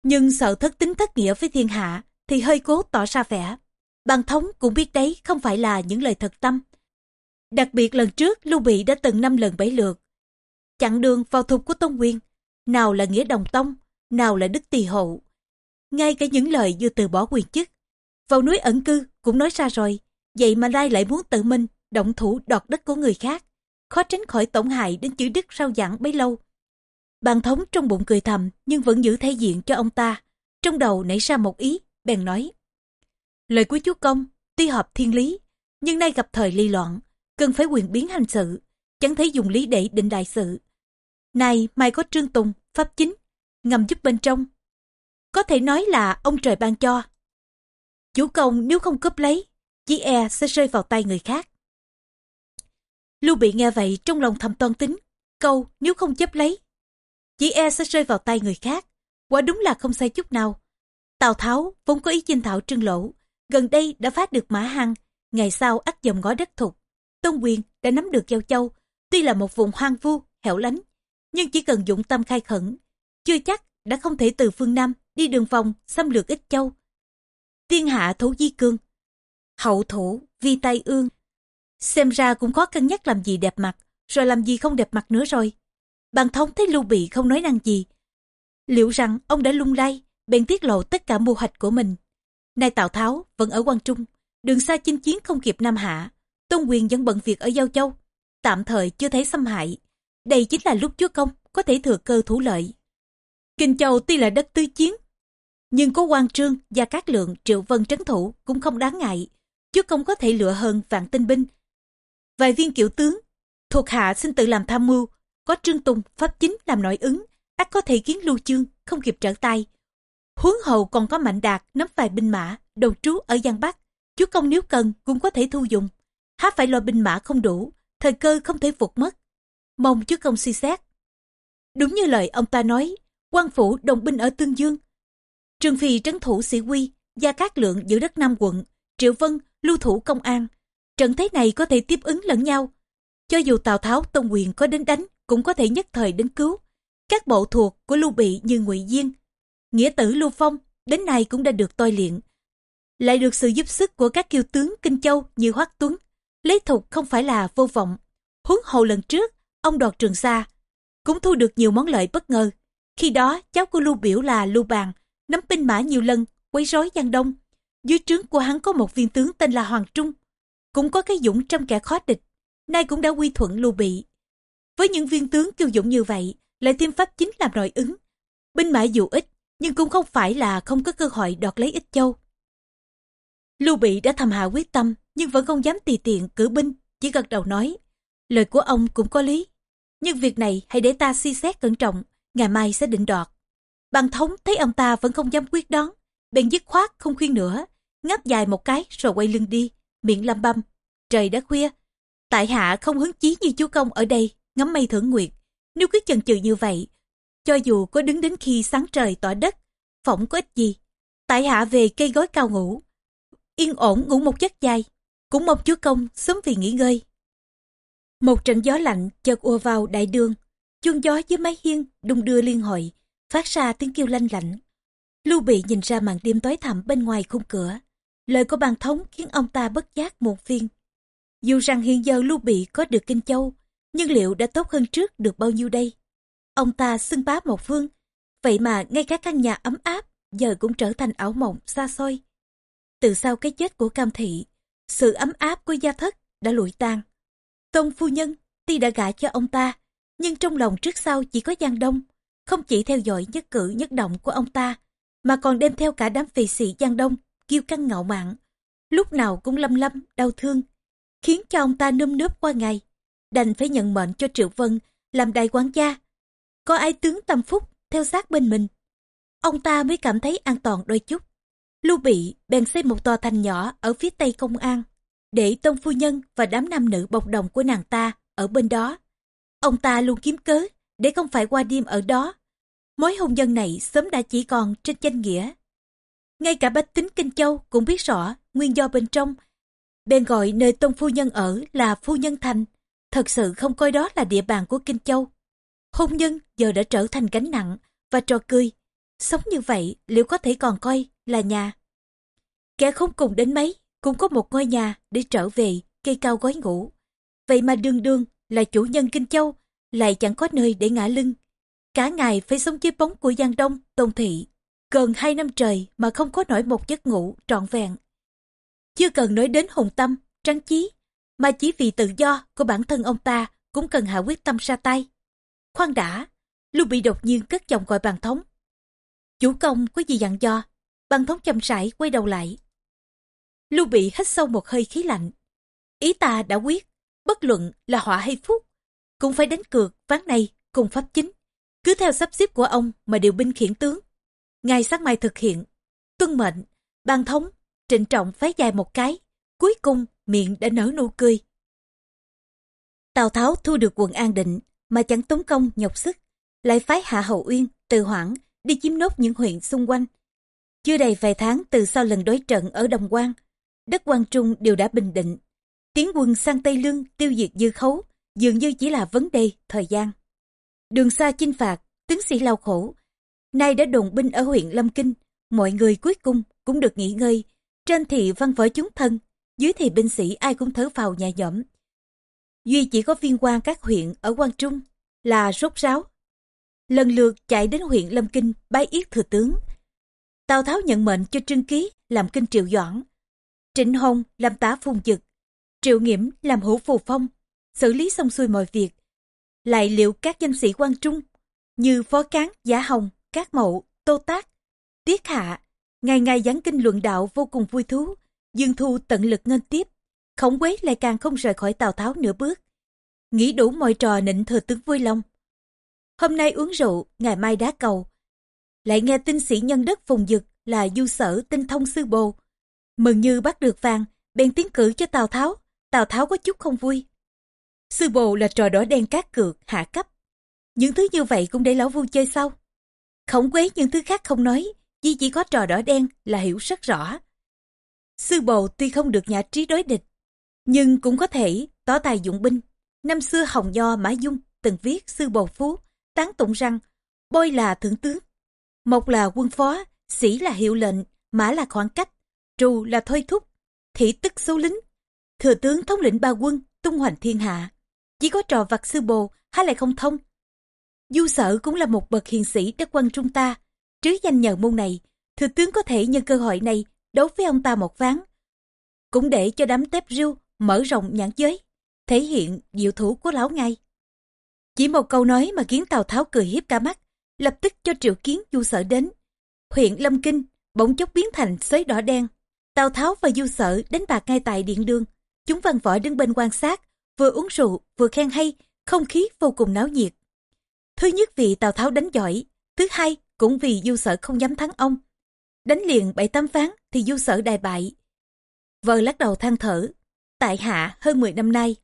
Nhưng sợ thất tính thất nghĩa với thiên hạ thì hơi cố tỏ ra vẻ. Bàn thống cũng biết đấy không phải là những lời thật tâm. Đặc biệt lần trước Lưu Bị đã từng năm lần bảy lượt. Chặn đường vào thục của Tông Nguyên, nào là nghĩa đồng tông, nào là đức tỳ hậu. Ngay cả những lời như từ bỏ quyền chức. Vào núi ẩn cư cũng nói ra rồi, vậy mà nay lại muốn tự mình động thủ đọt đất của người khác. Khó tránh khỏi tổn hại đến chữ đức sau giảng bấy lâu. Bàn thống trong bụng cười thầm nhưng vẫn giữ thể diện cho ông ta. Trong đầu nảy ra một ý, bèn nói. Lời của chúa công, tuy hợp thiên lý, nhưng nay gặp thời ly loạn, cần phải quyền biến hành sự, chẳng thấy dùng lý để định đại sự. Này, mai có Trương Tùng, Pháp Chính, ngầm giúp bên trong. Có thể nói là ông trời ban cho. Chủ công nếu không cướp lấy, chỉ e sẽ rơi vào tay người khác. Lưu bị nghe vậy trong lòng thầm toan tính, câu nếu không chấp lấy, chỉ e sẽ rơi vào tay người khác. Quả đúng là không sai chút nào. Tào Tháo vốn có ý chinh thảo trương lỗ, Gần đây đã phát được Mã hăng ngày sau ắt dòng ngõ đất thục. Tôn Quyền đã nắm được Giao Châu, tuy là một vùng hoang vu, hẻo lánh, nhưng chỉ cần dụng tâm khai khẩn, chưa chắc đã không thể từ phương Nam đi đường vòng xâm lược ít châu. Tiên hạ thủ di cương, hậu thủ vi tay ương. Xem ra cũng khó cân nhắc làm gì đẹp mặt, rồi làm gì không đẹp mặt nữa rồi. Bàn thống thấy Lưu Bị không nói năng gì. Liệu rằng ông đã lung lay, bèn tiết lộ tất cả mưu hoạch của mình. Nay Tào Tháo vẫn ở Quan Trung, đường xa chinh chiến không kịp Nam Hạ. Tôn Quyền vẫn bận việc ở Giao Châu, tạm thời chưa thấy xâm hại. Đây chính là lúc chúa công có thể thừa cơ thủ lợi. Kinh Châu tuy là đất tư chiến, nhưng có quan trương, và các lượng, triệu vân trấn thủ cũng không đáng ngại. Chúa công có thể lựa hơn vạn tinh binh. Vài viên kiểu tướng, thuộc hạ xin tự làm tham mưu, có trương tùng, pháp chính làm nội ứng, ắt có thể kiến lưu chương, không kịp trở tay, Huống hầu còn có mạnh đạt nắm vài binh mã, đầu trú ở Giang Bắc. Chúa công nếu cần cũng có thể thu dùng. Há phải lo binh mã không đủ, thời cơ không thể phục mất. Mong chúa công suy xét. Đúng như lời ông ta nói, quan phủ đồng binh ở Tương Dương. Trương Phi trấn thủ sĩ quy, Gia Cát Lượng giữ đất Nam quận, Triệu Vân lưu thủ công an. Trận thế này có thể tiếp ứng lẫn nhau. Cho dù Tào Tháo Tông Quyền có đến đánh, cũng có thể nhất thời đến cứu. Các bộ thuộc của Lưu Bị như Ngụy Diên, Nghĩa tử Lưu Phong đến nay cũng đã được tôi luyện. Lại được sự giúp sức của các kiêu tướng Kinh Châu như Hoắc Tuấn. Lấy thục không phải là vô vọng. Huống hồ lần trước, ông đoạt trường sa, cũng thu được nhiều món lợi bất ngờ. Khi đó, cháu của Lưu Biểu là Lưu Bàn, nắm binh mã nhiều lần, quấy rối Giang Đông. Dưới trướng của hắn có một viên tướng tên là Hoàng Trung, cũng có cái dũng trong kẻ khó địch, nay cũng đã quy thuận Lưu Bị. Với những viên tướng kiêu dũng như vậy, lại thêm pháp chính làm nội ứng. Binh mã dù ít, nhưng cũng không phải là không có cơ hội đoạt lấy ít châu. Lưu Bị đã thầm hạ quyết tâm, nhưng vẫn không dám tùy tiện cử binh, chỉ gật đầu nói. Lời của ông cũng có lý, nhưng việc này hãy để ta suy xét cẩn trọng, ngày mai sẽ định đoạt. Bàn thống thấy ông ta vẫn không dám quyết đoán, bèn dứt khoát không khuyên nữa, ngáp dài một cái rồi quay lưng đi, miệng lăm băm. Trời đã khuya, tại hạ không hứng chí như chú công ở đây, ngắm mây thưởng nguyệt. Nếu cứ chần chừ như vậy, cho dù có đứng đến khi sáng trời tỏ đất, phỏng có ích gì. Tại hạ về cây gối cao ngủ, yên ổn ngủ một giấc dài, cũng mong chúa công sớm vì nghỉ ngơi. Một trận gió lạnh chợt ùa vào đại đường, chuông gió dưới mái hiên đung đưa liên hồi, phát ra tiếng kêu lanh lảnh. Lưu Bị nhìn ra màn đêm tối thẳm bên ngoài khung cửa. Lời của bàn thống khiến ông ta bất giác một phiên. Dù rằng hiện giờ Lưu Bị có được Kinh Châu, nhưng liệu đã tốt hơn trước được bao nhiêu đây? Ông ta xưng bá một phương, vậy mà ngay cả căn nhà ấm áp giờ cũng trở thành ảo mộng xa xôi. Từ sau cái chết của Cam Thị, sự ấm áp của gia thất đã lụi tan. Tôn phu nhân tuy đã gả cho ông ta, nhưng trong lòng trước sau chỉ có Giang Đông, không chỉ theo dõi nhất cử nhất động của ông ta, mà còn đem theo cả đám vị sĩ Giang Đông, kiêu căng ngạo mạn, lúc nào cũng lâm lâm, đau thương, khiến cho ông ta nơm nớp qua ngày, đành phải nhận mệnh cho Triệu Vân làm đại quán gia. Có ai tướng tâm phúc theo sát bên mình, ông ta mới cảm thấy an toàn đôi chút. Lưu Bị bèn xây một tòa thành nhỏ ở phía tây công an, để tôn phu nhân và đám nam nữ bộc đồng của nàng ta ở bên đó. Ông ta luôn kiếm cớ để không phải qua đêm ở đó. Mối hôn nhân này sớm đã chỉ còn trên danh nghĩa. Ngay cả bách tính Kinh Châu cũng biết rõ nguyên do bên trong. Bèn gọi nơi tôn phu nhân ở là phu nhân thành. Thật sự không coi đó là địa bàn của Kinh Châu. Hôn nhân giờ đã trở thành gánh nặng và trò cười. Sống như vậy liệu có thể còn coi là nhà. Kẻ không cùng đến mấy cũng có một ngôi nhà để trở về cây cao gói ngủ. Vậy mà đương đương là chủ nhân Kinh Châu lại chẳng có nơi để ngã lưng. Cả ngày phải sống dưới bóng của Giang Đông, Tôn Thị. Gần hai năm trời mà không có nổi một giấc ngủ trọn vẹn. Chưa cần nói đến hùng tâm, trắng chí, mà chỉ vì tự do của bản thân ông ta cũng cần hạ quyết tâm ra tay. Khoan đã, Lưu bị đột nhiên cất giọng gọi bàn thống. Chủ công có gì dặn do? Bàn thống chậm rãi quay đầu lại. Lưu bị hít sâu một hơi khí lạnh. Ý ta đã quyết, bất luận là họa hay phúc, cũng phải đánh cược ván này cùng pháp chính. Cứ theo sắp xếp của ông mà điều binh khiển tướng. Ngày sáng mai thực hiện. Tuân mệnh, bàn thống, trịnh trọng phái dài một cái. Cuối cùng miệng đã nở nụ cười. Tào Tháo thu được quận an định mà chẳng tốn công nhọc sức. Lại phái Hạ Hậu Uyên, Từ Hoảng đi chiếm nốt những huyện xung quanh. Chưa đầy vài tháng từ sau lần đối trận ở Đồng Quan, đất quan trung đều đã bình định. Tiến quân sang Tây Lương tiêu diệt dư khấu, dường như chỉ là vấn đề, thời gian. Đường xa chinh phạt, tướng sĩ lao khổ. Nay đã đồn binh ở huyện Lâm Kinh, mọi người cuối cùng cũng được nghỉ ngơi. Trên thì văn võ chúng thân, dưới thì binh sĩ ai cũng thở vào nhà nhõm. Duy chỉ có viên quan các huyện ở quan Trung là rốt ráo. Lần lượt chạy đến huyện Lâm Kinh bái yết thừa tướng. Tào Tháo nhận mệnh cho Trương Ký làm kinh triệu doãn. Trịnh Hồng làm tá phùng dực. Triệu Nghiễm làm hữu phù phong. Xử lý xong xuôi mọi việc. Lại liệu các danh sĩ quan trung như Phó Cán, Giả Hồng, Cát Mậu, Tô Tác, Tiết Hạ, ngày ngày giảng kinh luận đạo vô cùng vui thú, Dương Thu tận lực ngân tiếp, khổng quế lại càng không rời khỏi Tào Tháo nửa bước. Nghĩ đủ mọi trò nịnh thừa tướng vui lòng. Hôm nay uống rượu, ngày mai đá cầu. Lại nghe tin sĩ nhân đất phùng dực là du sở tinh thông sư bồ. Mừng như bắt được vàng, bèn tiến cử cho Tào Tháo. Tào Tháo có chút không vui. Sư bồ là trò đỏ đen cát cược, hạ cấp. Những thứ như vậy cũng để lão vu chơi sau Khổng quế những thứ khác không nói, chỉ chỉ có trò đỏ đen là hiểu rất rõ. Sư bồ tuy không được nhà trí đối địch, nhưng cũng có thể tỏ tài dụng binh. Năm xưa Hồng Nho Mã Dung từng viết sư bầu phú, tán tụng rằng bôi là thượng tướng, mộc là quân phó, sĩ là hiệu lệnh, mã là khoảng cách, trù là thôi thúc, thị tức số lính. Thừa tướng thống lĩnh ba quân, tung hoành thiên hạ. Chỉ có trò vặt sư bồ hay lại không thông. Du sở cũng là một bậc hiền sĩ đất quân trung ta. Trứ danh nhờ môn này, thừa tướng có thể nhân cơ hội này đấu với ông ta một ván. Cũng để cho đám tép riêu mở rộng nhãn giới, thể hiện diệu thủ của lão ngay. Chỉ một câu nói mà khiến Tào Tháo cười hiếp cả mắt, lập tức cho triệu kiến du sở đến. Huyện Lâm Kinh bỗng chốc biến thành xới đỏ đen. Tào Tháo và du sở đánh bạc ngay tại điện đường, Chúng văn võ đứng bên quan sát, vừa uống rượu vừa khen hay, không khí vô cùng náo nhiệt. Thứ nhất vì Tào Tháo đánh giỏi, thứ hai cũng vì du sở không dám thắng ông. Đánh liền bảy tám ván thì du sở đại bại. Vợ lắc đầu than thở, tại hạ hơn 10 năm nay.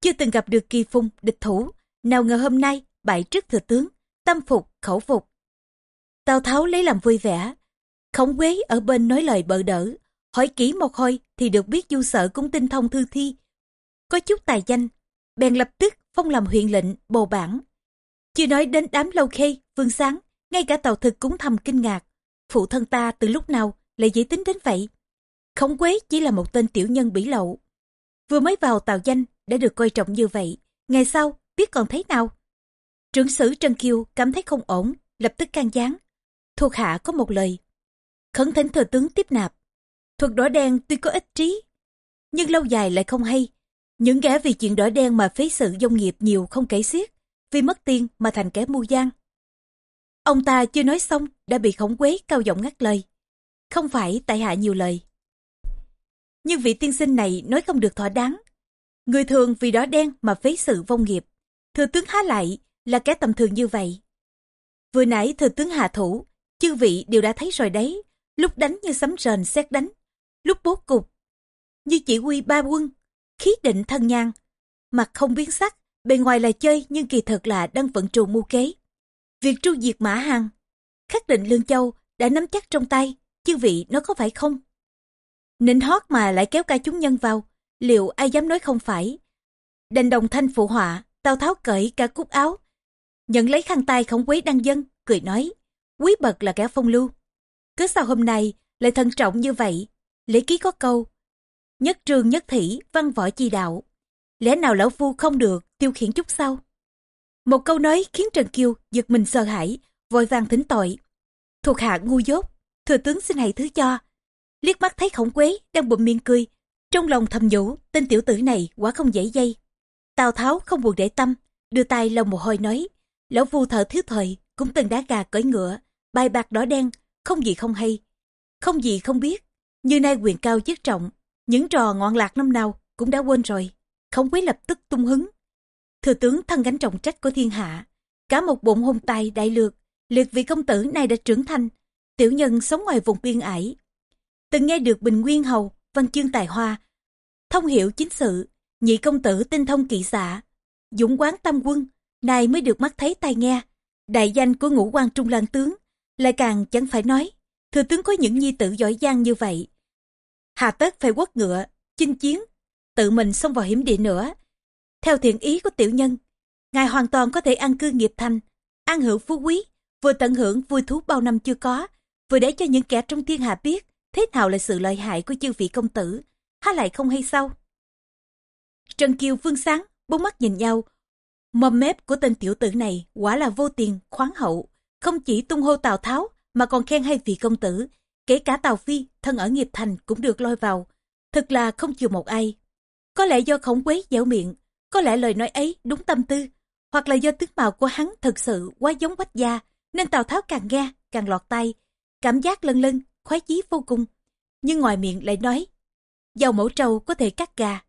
Chưa từng gặp được kỳ phung, địch thủ, nào ngờ hôm nay bại trước thừa tướng, tâm phục, khẩu phục. Tào Tháo lấy làm vui vẻ. Khổng quế ở bên nói lời bợ đỡ, hỏi kỹ một hồi thì được biết du sở cũng tinh thông thư thi. Có chút tài danh, bèn lập tức phong làm huyện lệnh, bồ bản. Chưa nói đến đám lâu khê, vương sáng, ngay cả tàu thực cũng thầm kinh ngạc. Phụ thân ta từ lúc nào lại dễ tính đến vậy? Khổng quế chỉ là một tên tiểu nhân bỉ lậu. Vừa mới vào tạo danh đã được coi trọng như vậy. Ngày sau, biết còn thấy nào? Trưởng sử Trần Kiều cảm thấy không ổn, lập tức can gián. Thuộc hạ có một lời. Khẩn thỉnh thừa tướng tiếp nạp. Thuật đỏ đen tuy có ích trí, nhưng lâu dài lại không hay. Những kẻ vì chuyện đỏ đen mà phế sự dông nghiệp nhiều không kể xiết, vì mất tiền mà thành kẻ mưu gian. Ông ta chưa nói xong đã bị khổng quế cao giọng ngắt lời. Không phải tại hạ nhiều lời. Nhưng vị tiên sinh này nói không được thỏa đáng. Người thường vì đó đen mà phế sự vong nghiệp. Thừa tướng há lại là kẻ tầm thường như vậy. Vừa nãy thừa tướng hạ thủ, chư vị đều đã thấy rồi đấy. Lúc đánh như sấm rền xét đánh, lúc bố cục. Như chỉ huy ba quân, khí định thân nhang. Mặt không biến sắc, bề ngoài là chơi nhưng kỳ thực là đang vận trù mưu kế. Việc tru diệt mã hằng, khắc định lương châu đã nắm chắc trong tay, chư vị nó có phải không? Nịnh hót mà lại kéo cả chúng nhân vào, liệu ai dám nói không phải? Đành đồng thanh phụ họa, Tào Tháo cởi cả cúc áo, nhận lấy khăn tay khổng quý đăng dân, cười nói, quý bậc là kẻ phong lưu. Cứ sao hôm nay lại thận trọng như vậy, lễ ký có câu, nhất trường nhất thủy, văn võ chi đạo. Lẽ nào lão phu không được tiêu khiển chút sao? Một câu nói khiến Trần Kiêu giật mình sợ hãi, vội vàng thỉnh tội. Thuộc hạ ngu dốt, thừa tướng xin hãy thứ cho. Liếc mắt thấy khổng quế đang bụng miệng cười, trong lòng thầm nhủ tên tiểu tử này quá không dễ dây. Tào Tháo không buồn để tâm, đưa tay lòng một hồi nói, lão phu thở thiếu thời, cũng từng đá gà cởi ngựa, bài bạc đỏ đen, không gì không hay, không gì không biết. Như nay quyền cao chức trọng, những trò ngọn lạc năm nào cũng đã quên rồi. Khổng quế lập tức tung hứng. Thừa tướng thân gánh trọng trách của thiên hạ, cả một bụng hôn tài đại lược, liệt vị công tử này đã trưởng thành, tiểu nhân sống ngoài vùng biên ải. Từng nghe được Bình Nguyên Hầu, Văn Chương Tài Hoa, thông hiểu chính sự, nhị công tử tinh thông kỵ xạ, dũng quán tam quân, nay mới được mắt thấy tai nghe. Đại danh của ngũ quan trung lan tướng, lại càng chẳng phải nói, thừa tướng có những nhi tử giỏi giang như vậy. Hà tất phải quất ngựa, chinh chiến, tự mình xông vào hiểm địa nữa. Theo thiện ý của tiểu nhân, ngài hoàn toàn có thể ăn cư nghiệp thành, an hưởng phú quý, vừa tận hưởng vui thú bao năm chưa có, vừa để cho những kẻ trong thiên hạ biết thế nào là sự lợi hại của chư vị công tử, há lại không hay sao? Trần Kiều vương Sáng, bốn mắt nhìn nhau. Mồm mép của tên tiểu tử này quả là vô tiền, khoáng hậu. Không chỉ tung hô Tào Tháo mà còn khen hay vị công tử. Kể cả Tào Phi, thân ở nghiệp thành cũng được lôi vào. Thật là không chịu một ai. Có lẽ do khổng quế dẻo miệng, có lẽ lời nói ấy đúng tâm tư, hoặc là do tướng mạo của hắn thật sự quá giống quách gia, nên Tào Tháo càng nghe, càng lọt tay, cảm giác lân lân, khoái chí vô cùng. Nhưng ngoài miệng lại nói, dầu mẫu trâu có thể cắt gà,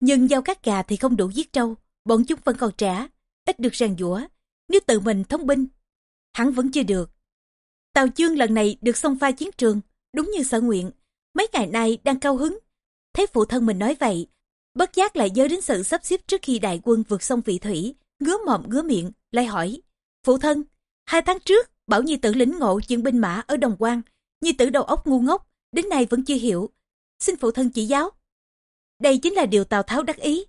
nhưng dao cắt gà thì không đủ giết trâu, bọn chúng vẫn còn trẻ, ít được rèn giũa. Nếu tự mình thống binh, hắn vẫn chưa được. Tào Chương lần này được xông pha chiến trường, đúng như sở nguyện. Mấy ngày nay đang cao hứng. Thấy phụ thân mình nói vậy, Bất giác lại nhớ đến sự sắp xếp trước khi đại quân vượt sông vị thủy, ngứa mồm ngứa miệng, lại hỏi. Phụ thân, hai tháng trước, bảo nhi tử lĩnh ngộ chuyện binh mã ở Đồng Quang, nhi tử đầu óc ngu ngốc, đến nay vẫn chưa hiểu. Xin phụ thân chỉ giáo. Đây chính là điều Tào Tháo đắc ý.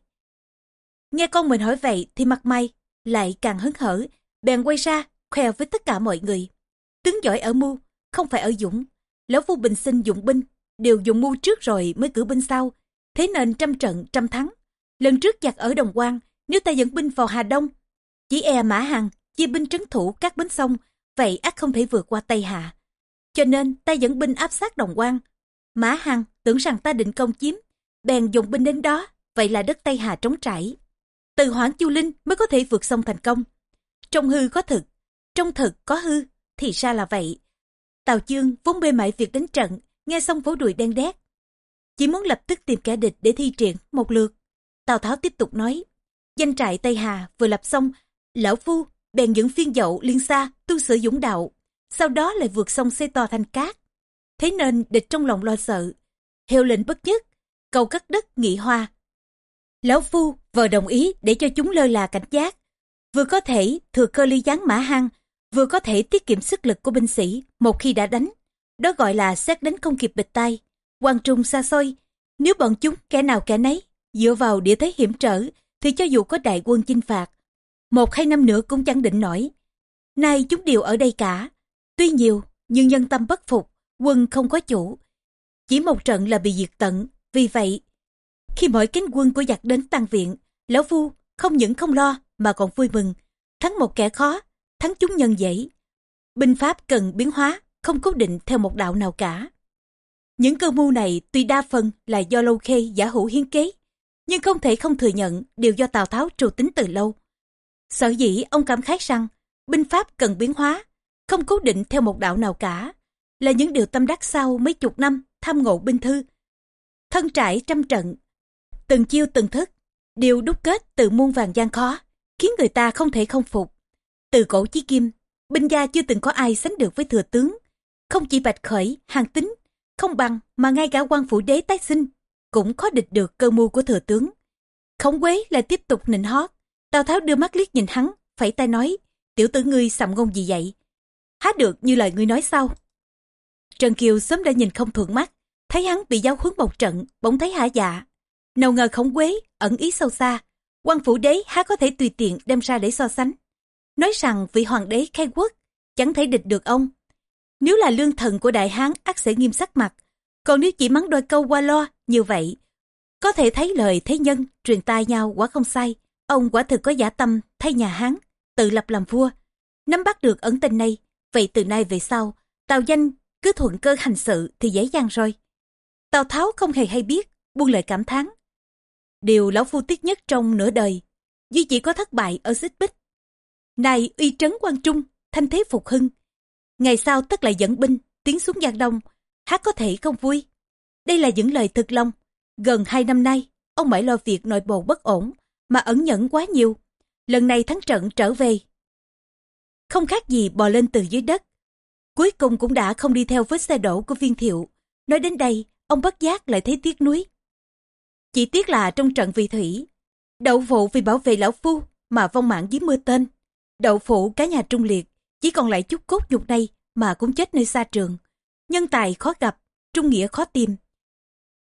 Nghe con mình hỏi vậy thì mặt mày lại càng hứng hở, bèn quay ra, khoe với tất cả mọi người. Tướng giỏi ở mưu, không phải ở dũng. Lão phu bình sinh dụng binh, đều dùng mưu trước rồi mới cử binh sau. Thế nên trăm trận trăm thắng. Lần trước giặc ở Đồng Quang, nếu ta dẫn binh vào Hà Đông, chỉ e Mã Hằng chia binh trấn thủ các bến sông, vậy ắt không thể vượt qua Tây Hạ. Cho nên ta dẫn binh áp sát Đồng quan Mã Hằng tưởng rằng ta định công chiếm, bèn dùng binh đến đó, vậy là đất Tây Hà trống trải. Từ hoãn Chu Linh mới có thể vượt sông thành công. Trong hư có thực, trong thực có hư, thì ra là vậy. Tào Chương vốn bê mải việc đánh trận, nghe xong vỗ đùi đen đét. Chỉ muốn lập tức tìm kẻ địch để thi triển một lượt. Tào Tháo tiếp tục nói, danh trại Tây Hà vừa lập xong, lão phu bèn dẫn phiên dậu liên xa tu sửa dũng đạo, sau đó lại vượt sông xây to thành cát. Thế nên địch trong lòng lo sợ, hiệu lệnh bất nhất, cầu cắt đất nghị hoa. Lão phu vừa đồng ý để cho chúng lơ là cảnh giác, vừa có thể thừa cơ ly gián mã hăng, vừa có thể tiết kiệm sức lực của binh sĩ một khi đã đánh. Đó gọi là xét đánh không kịp bịch tay. Quan trung xa xôi, nếu bọn chúng kẻ nào kẻ nấy, dựa vào địa thế hiểm trở, thì cho dù có đại quân chinh phạt, một hai năm nữa cũng chẳng định nổi. Nay chúng đều ở đây cả. Tuy nhiều, nhưng nhân tâm bất phục, quân không có chủ. Chỉ một trận là bị diệt tận, vì vậy, khi mỗi cánh quân của giặc đến tăng viện, Lão Phu không những không lo mà còn vui mừng. Thắng một kẻ khó, thắng chúng nhân dễ. Binh pháp cần biến hóa, không cố định theo một đạo nào cả. Những cơ mưu này tuy đa phần là do lâu khê giả hữu hiến kế, nhưng không thể không thừa nhận đều do Tào Tháo trù tính từ lâu. Sở dĩ ông cảm khái rằng binh pháp cần biến hóa, không cố định theo một đạo nào cả, là những điều tâm đắc sau mấy chục năm tham ngộ binh thư. Thân trải trăm trận, từng chiêu từng thức, đều đúc kết từ muôn vàng gian khó, khiến người ta không thể không phục. Từ cổ chí kim, binh gia chưa từng có ai sánh được với thừa tướng. Không chỉ bạch khởi, hàng tính, không bằng mà ngay cả quan phủ đế tái sinh, cũng khó địch được cơ mưu của thừa tướng. Khổng quế lại tiếp tục nịnh hót. Tào Tháo đưa mắt liếc nhìn hắn, phẩy tay nói, tiểu tử ngươi sầm ngôn gì vậy? Há được như lời ngươi nói sao? Trần Kiều sớm đã nhìn không thuận mắt, thấy hắn bị giáo huấn một trận, bỗng thấy hả dạ. Nào ngờ khổng quế, ẩn ý sâu xa, quan phủ đế há có thể tùy tiện đem ra để so sánh nói rằng vị hoàng đế khai quốc chẳng thể địch được ông. Nếu là lương thần của đại hán ắt sẽ nghiêm sắc mặt, còn nếu chỉ mắng đôi câu qua lo như vậy, có thể thấy lời thế nhân truyền tai nhau quả không sai. Ông quả thực có giả tâm thay nhà hán, tự lập làm vua. Nắm bắt được ẩn tình này, vậy từ nay về sau, Tào danh cứ thuận cơ hành sự thì dễ dàng rồi. Tào Tháo không hề hay biết, buông lời cảm thán. Điều lão phu tiếc nhất trong nửa đời, duy chỉ có thất bại ở xích bích này uy trấn quan trung, thanh thế phục hưng. Ngày sau tất lại dẫn binh, tiến xuống Giang Đông, hát có thể không vui. Đây là những lời thực lòng. Gần hai năm nay, ông mãi lo việc nội bộ bất ổn, mà ẩn nhẫn quá nhiều. Lần này thắng trận trở về. Không khác gì bò lên từ dưới đất. Cuối cùng cũng đã không đi theo với xe đổ của viên thiệu. Nói đến đây, ông bất giác lại thấy tiếc nuối. Chỉ tiếc là trong trận vì thủy, đậu phụ vì bảo vệ lão phu mà vong mạng dưới mưa tên. Đậu phụ cả nhà trung liệt, chỉ còn lại chút cốt nhục này mà cũng chết nơi xa trường. Nhân tài khó gặp, trung nghĩa khó tìm.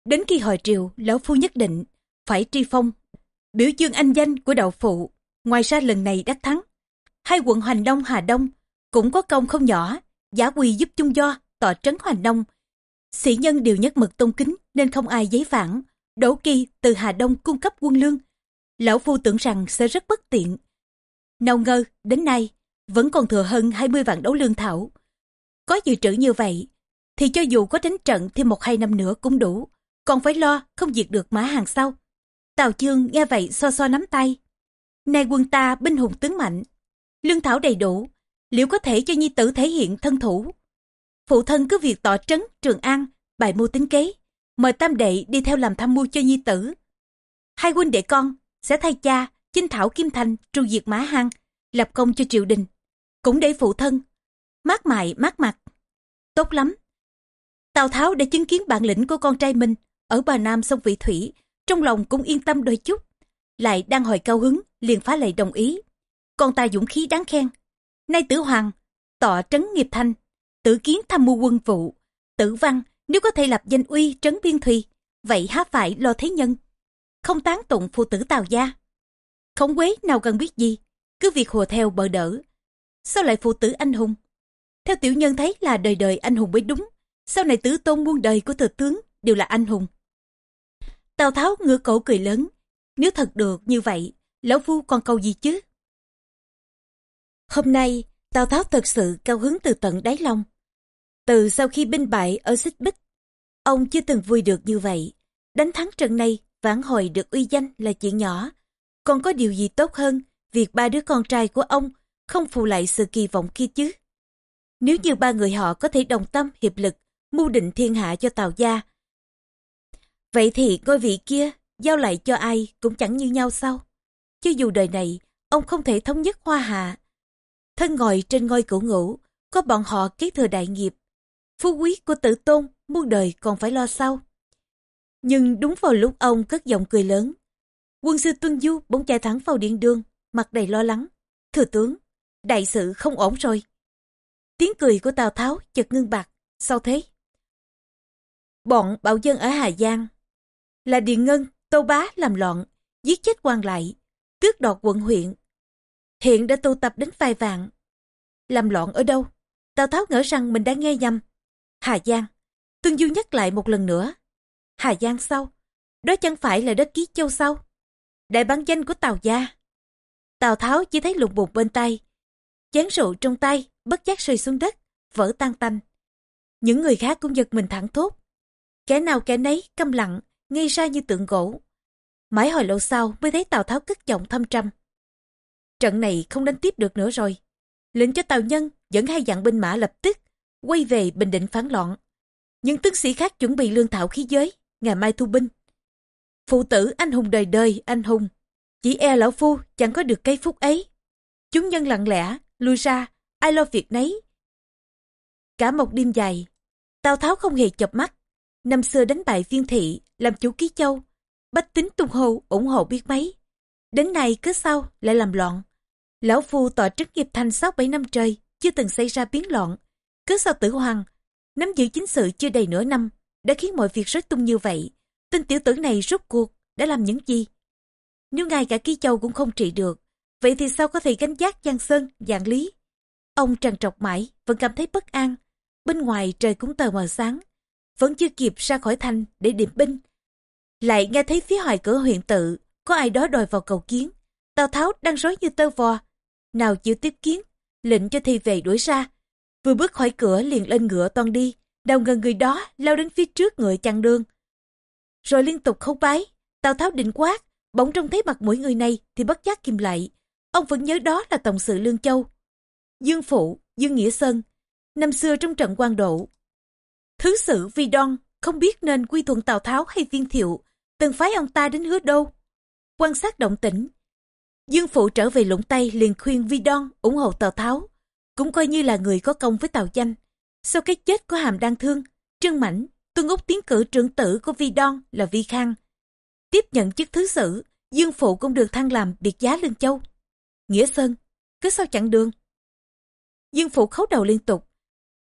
Đến khi hồi triều, lão phu nhất định phải tri phong, biểu dương anh danh của đậu phụ. Ngoài ra lần này đắc thắng, hai quận Hoành Đông Hà Đông cũng có công không nhỏ, giả quỳ giúp chung do, tọa trấn Hoành Đông. Sĩ nhân đều nhất mực tôn kính nên không ai giấy phản. Đỗ Kỳ từ Hà Đông cung cấp quân lương. Lão phu tưởng rằng sẽ rất bất tiện, nào ngờ, đến nay, vẫn còn thừa hơn 20 vạn đấu lương thảo. Có dự trữ như vậy, thì cho dù có đánh trận thêm một hai năm nữa cũng đủ, còn phải lo không diệt được mã hàng sau. Tào Chương nghe vậy so so nắm tay. Nay quân ta binh hùng tướng mạnh, lương thảo đầy đủ, liệu có thể cho nhi tử thể hiện thân thủ? Phụ thân cứ việc tỏ trấn Trường An, bài mưu tính kế, mời tam đệ đi theo làm tham mưu cho nhi tử. Hai huynh đệ con sẽ thay cha chinh thảo kim thành tru diệt mã hăng lập công cho triều đình cũng để phụ thân mát mại mát mặt tốt lắm tào tháo đã chứng kiến bản lĩnh của con trai mình ở bà nam sông vị thủy trong lòng cũng yên tâm đôi chút. Lại đang hồi cao hứng, liền phá lệ đồng ý. Con ta dũng khí đáng khen. Nay tử hoàng, tọa trấn nghiệp thanh, tử kiến tham mưu quân vụ, tử văn nếu có thể lập danh uy trấn biên thùy, vậy há phải lo thế nhân. Không tán tụng phụ tử tào gia. Khổng quế nào cần biết gì, cứ việc hùa theo bờ đỡ. Sao lại phụ tử anh hùng? Theo tiểu nhân thấy là đời đời anh hùng mới đúng. Sau này tử tôn muôn đời của thừa tướng đều là anh hùng. Tào Tháo ngửa cổ cười lớn. Nếu thật được như vậy, lão phu còn câu gì chứ? Hôm nay, Tào Tháo thật sự cao hứng từ tận đáy lòng. Từ sau khi binh bại ở Xích Bích, ông chưa từng vui được như vậy. Đánh thắng trận này, vãn hồi được uy danh là chuyện nhỏ. Còn có điều gì tốt hơn việc ba đứa con trai của ông không phụ lại sự kỳ vọng kia chứ? Nếu như ba người họ có thể đồng tâm hiệp lực, mưu định thiên hạ cho Tào gia, vậy thì ngôi vị kia giao lại cho ai cũng chẳng như nhau sao? Chứ dù đời này, ông không thể thống nhất hoa hạ. Thân ngồi trên ngôi cửu ngũ, có bọn họ kế thừa đại nghiệp. Phú quý của tử tôn, muôn đời còn phải lo sau. Nhưng đúng vào lúc ông cất giọng cười lớn, quân sư Tuân Du bỗng chạy thẳng vào điện đường, mặt đầy lo lắng. Thừa tướng, đại sự không ổn rồi. Tiếng cười của Tào Tháo chợt ngưng bạc, sao thế? Bọn bảo dân ở Hà Giang là Điện Ngân, Tô Bá làm loạn, giết chết quan lại, tước đoạt quận huyện. Hiện đã tụ tập đến vài vạn. Làm loạn ở đâu? Tào Tháo ngỡ rằng mình đã nghe nhầm. Hà Giang, Tương Du nhắc lại một lần nữa. Hà Giang sau. Đó chẳng phải là đất ký châu sau. Đại bản danh của Tào Gia. Tào Tháo chỉ thấy lục bục bên tay. Chén rượu trong tay, bất giác rơi xuống đất, vỡ tan tanh. Những người khác cũng giật mình thẳng thốt. Kẻ nào kẻ nấy câm lặng, ngây ra như tượng gỗ. Mãi hồi lâu sau mới thấy Tào Tháo cất giọng thâm trầm. Trận này không đánh tiếp được nữa rồi. Lệnh cho Tào Nhân dẫn hai dặn binh mã lập tức quay về Bình Định phán loạn. Những tướng sĩ khác chuẩn bị lương thảo khí giới, ngày mai thu binh. Phụ tử anh hùng đời đời anh hùng, chỉ e lão phu chẳng có được cây phúc ấy. Chúng nhân lặng lẽ, lui ra, ai lo việc nấy. Cả một đêm dài, Tào Tháo không hề chập mắt. Năm xưa đánh bại viên thị, làm chủ ký châu. Bách tính tung hô, ủng hộ biết mấy. Đến nay cứ sao lại làm loạn. Lão Phu tọa trức nghiệp thành 6-7 năm trời, chưa từng xảy ra biến loạn. Cứ sao tử hoàng, nắm giữ chính sự chưa đầy nửa năm, đã khiến mọi việc rối tung như vậy. Tên tiểu tử này rốt cuộc, đã làm những gì? Nếu ngay cả ký châu cũng không trị được, vậy thì sao có thể gánh giác Giang Sơn, dạng lý? Ông trằn trọc mãi, vẫn cảm thấy bất an. Bên ngoài trời cũng tờ mờ sáng, vẫn chưa kịp ra khỏi thành để điểm binh. Lại nghe thấy phía hoài cửa huyện tự, có ai đó đòi vào cầu kiến. Tào Tháo đang rối như tơ vò, nào chịu tiếp kiến, lệnh cho thi về đuổi ra. Vừa bước khỏi cửa liền lên ngựa toan đi, đầu ngờ người đó lao đến phía trước ngựa chặn đường. Rồi liên tục khấu bái, Tào Tháo định quát, bỗng trông thấy mặt mũi người này thì bất giác kìm lại. Ông vẫn nhớ đó là tổng sự Lương Châu. Dương Phụ, Dương Nghĩa Sơn, năm xưa trong trận quan độ. Thứ sự Vi Đon không biết nên quy thuận Tào Tháo hay viên thiệu, từng phái ông ta đến hứa đô. Quan sát động tĩnh, Dương Phụ trở về lũng Tây liền khuyên Vi Đon ủng hộ Tào Tháo, cũng coi như là người có công với Tào Danh. Sau cái chết của Hàm Đăng Thương, Trương Mãnh, Tuân Úc tiến cử trưởng tử của Vi Đon là Vi Khang. Tiếp nhận chức thứ sử, Dương Phụ cũng được thăng làm biệt giá Lương Châu. Nghĩa Sơn, cứ sao chặn đường. Dương Phụ khấu đầu liên tục,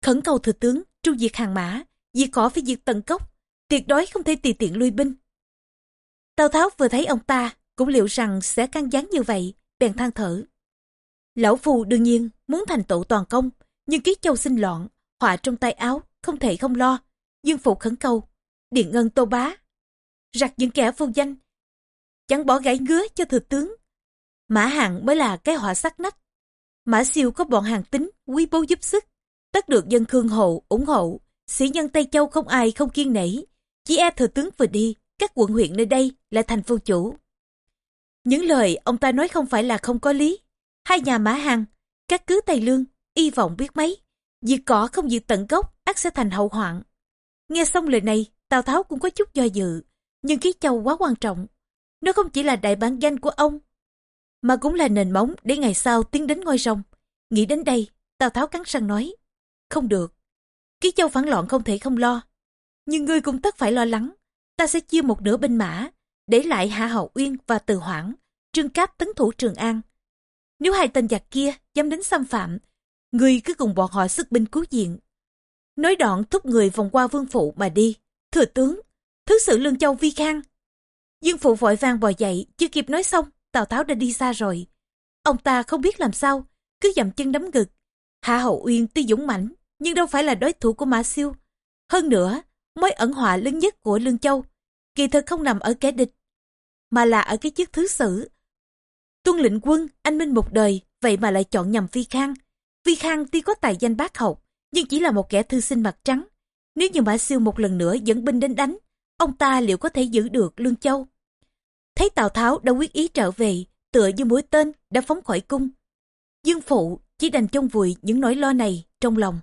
khẩn cầu thừa tướng tru diệt hàng mã, diệt cỏ phải diệt tận cốc, tuyệt đối không thể tùy tiện lui binh. Tào Tháo vừa thấy ông ta, cũng liệu rằng sẽ can gián như vậy, bèn than thở. Lão Phù đương nhiên muốn thành tựu toàn công, nhưng ký châu sinh loạn, họa trong tay áo, không thể không lo. Dương Phụ khẩn cầu, điện ngân tô bá. Rặt những kẻ vô danh, chẳng bỏ gãy ngứa cho thừa tướng. Mã Hạng mới là cái họa sắc nách. Mã siêu có bọn hàng tính, quý bố giúp sức. Tất được dân khương hộ, ủng hộ. Sĩ nhân Tây Châu không ai không kiên nể. Chỉ e thừa tướng vừa đi, các quận huyện nơi đây là thành vô chủ. Những lời ông ta nói không phải là không có lý. Hai nhà mã hàng, các cứ Tây Lương, y vọng biết mấy. Diệt cỏ không diệt tận gốc, ác sẽ thành hậu hoạn. Nghe xong lời này, Tào Tháo cũng có chút do dự. Nhưng Ký Châu quá quan trọng. Nó không chỉ là đại bản danh của ông, mà cũng là nền móng để ngày sau tiến đến ngôi rồng. Nghĩ đến đây, Tào Tháo cắn răng nói. Không được. Ký Châu phản loạn không thể không lo. Nhưng ngươi cũng tất phải lo lắng. Ta sẽ chia một nửa binh mã, để lại Hạ Hậu Uyên và Từ Hoảng, trương cáp tấn thủ Trường An. Nếu hai tên giặc kia dám đến xâm phạm, người cứ cùng bọn họ sức binh cứu diện. Nói đoạn thúc người vòng qua vương phụ mà đi. Thừa tướng, thứ sự lương châu vi khang. Dương phụ vội vàng bò dậy, chưa kịp nói xong, Tào Tháo đã đi xa rồi. Ông ta không biết làm sao, cứ dậm chân đấm ngực. Hạ Hậu Uyên tuy dũng mãnh nhưng đâu phải là đối thủ của Mã Siêu. Hơn nữa, mối ẩn họa lớn nhất của Lương Châu, kỳ thực không nằm ở kẻ địch, mà là ở cái chức thứ sử. Tuân lệnh quân, anh minh một đời, vậy mà lại chọn nhầm Vi Khang. Vi Khang tuy có tài danh bác học, nhưng chỉ là một kẻ thư sinh mặt trắng. Nếu như Mã Siêu một lần nữa dẫn binh đến đánh, ông ta liệu có thể giữ được Lương Châu? Thấy Tào Tháo đã quyết ý trở về, tựa như mũi tên đã phóng khỏi cung. Dương Phụ chỉ đành trông vùi những nỗi lo này trong lòng.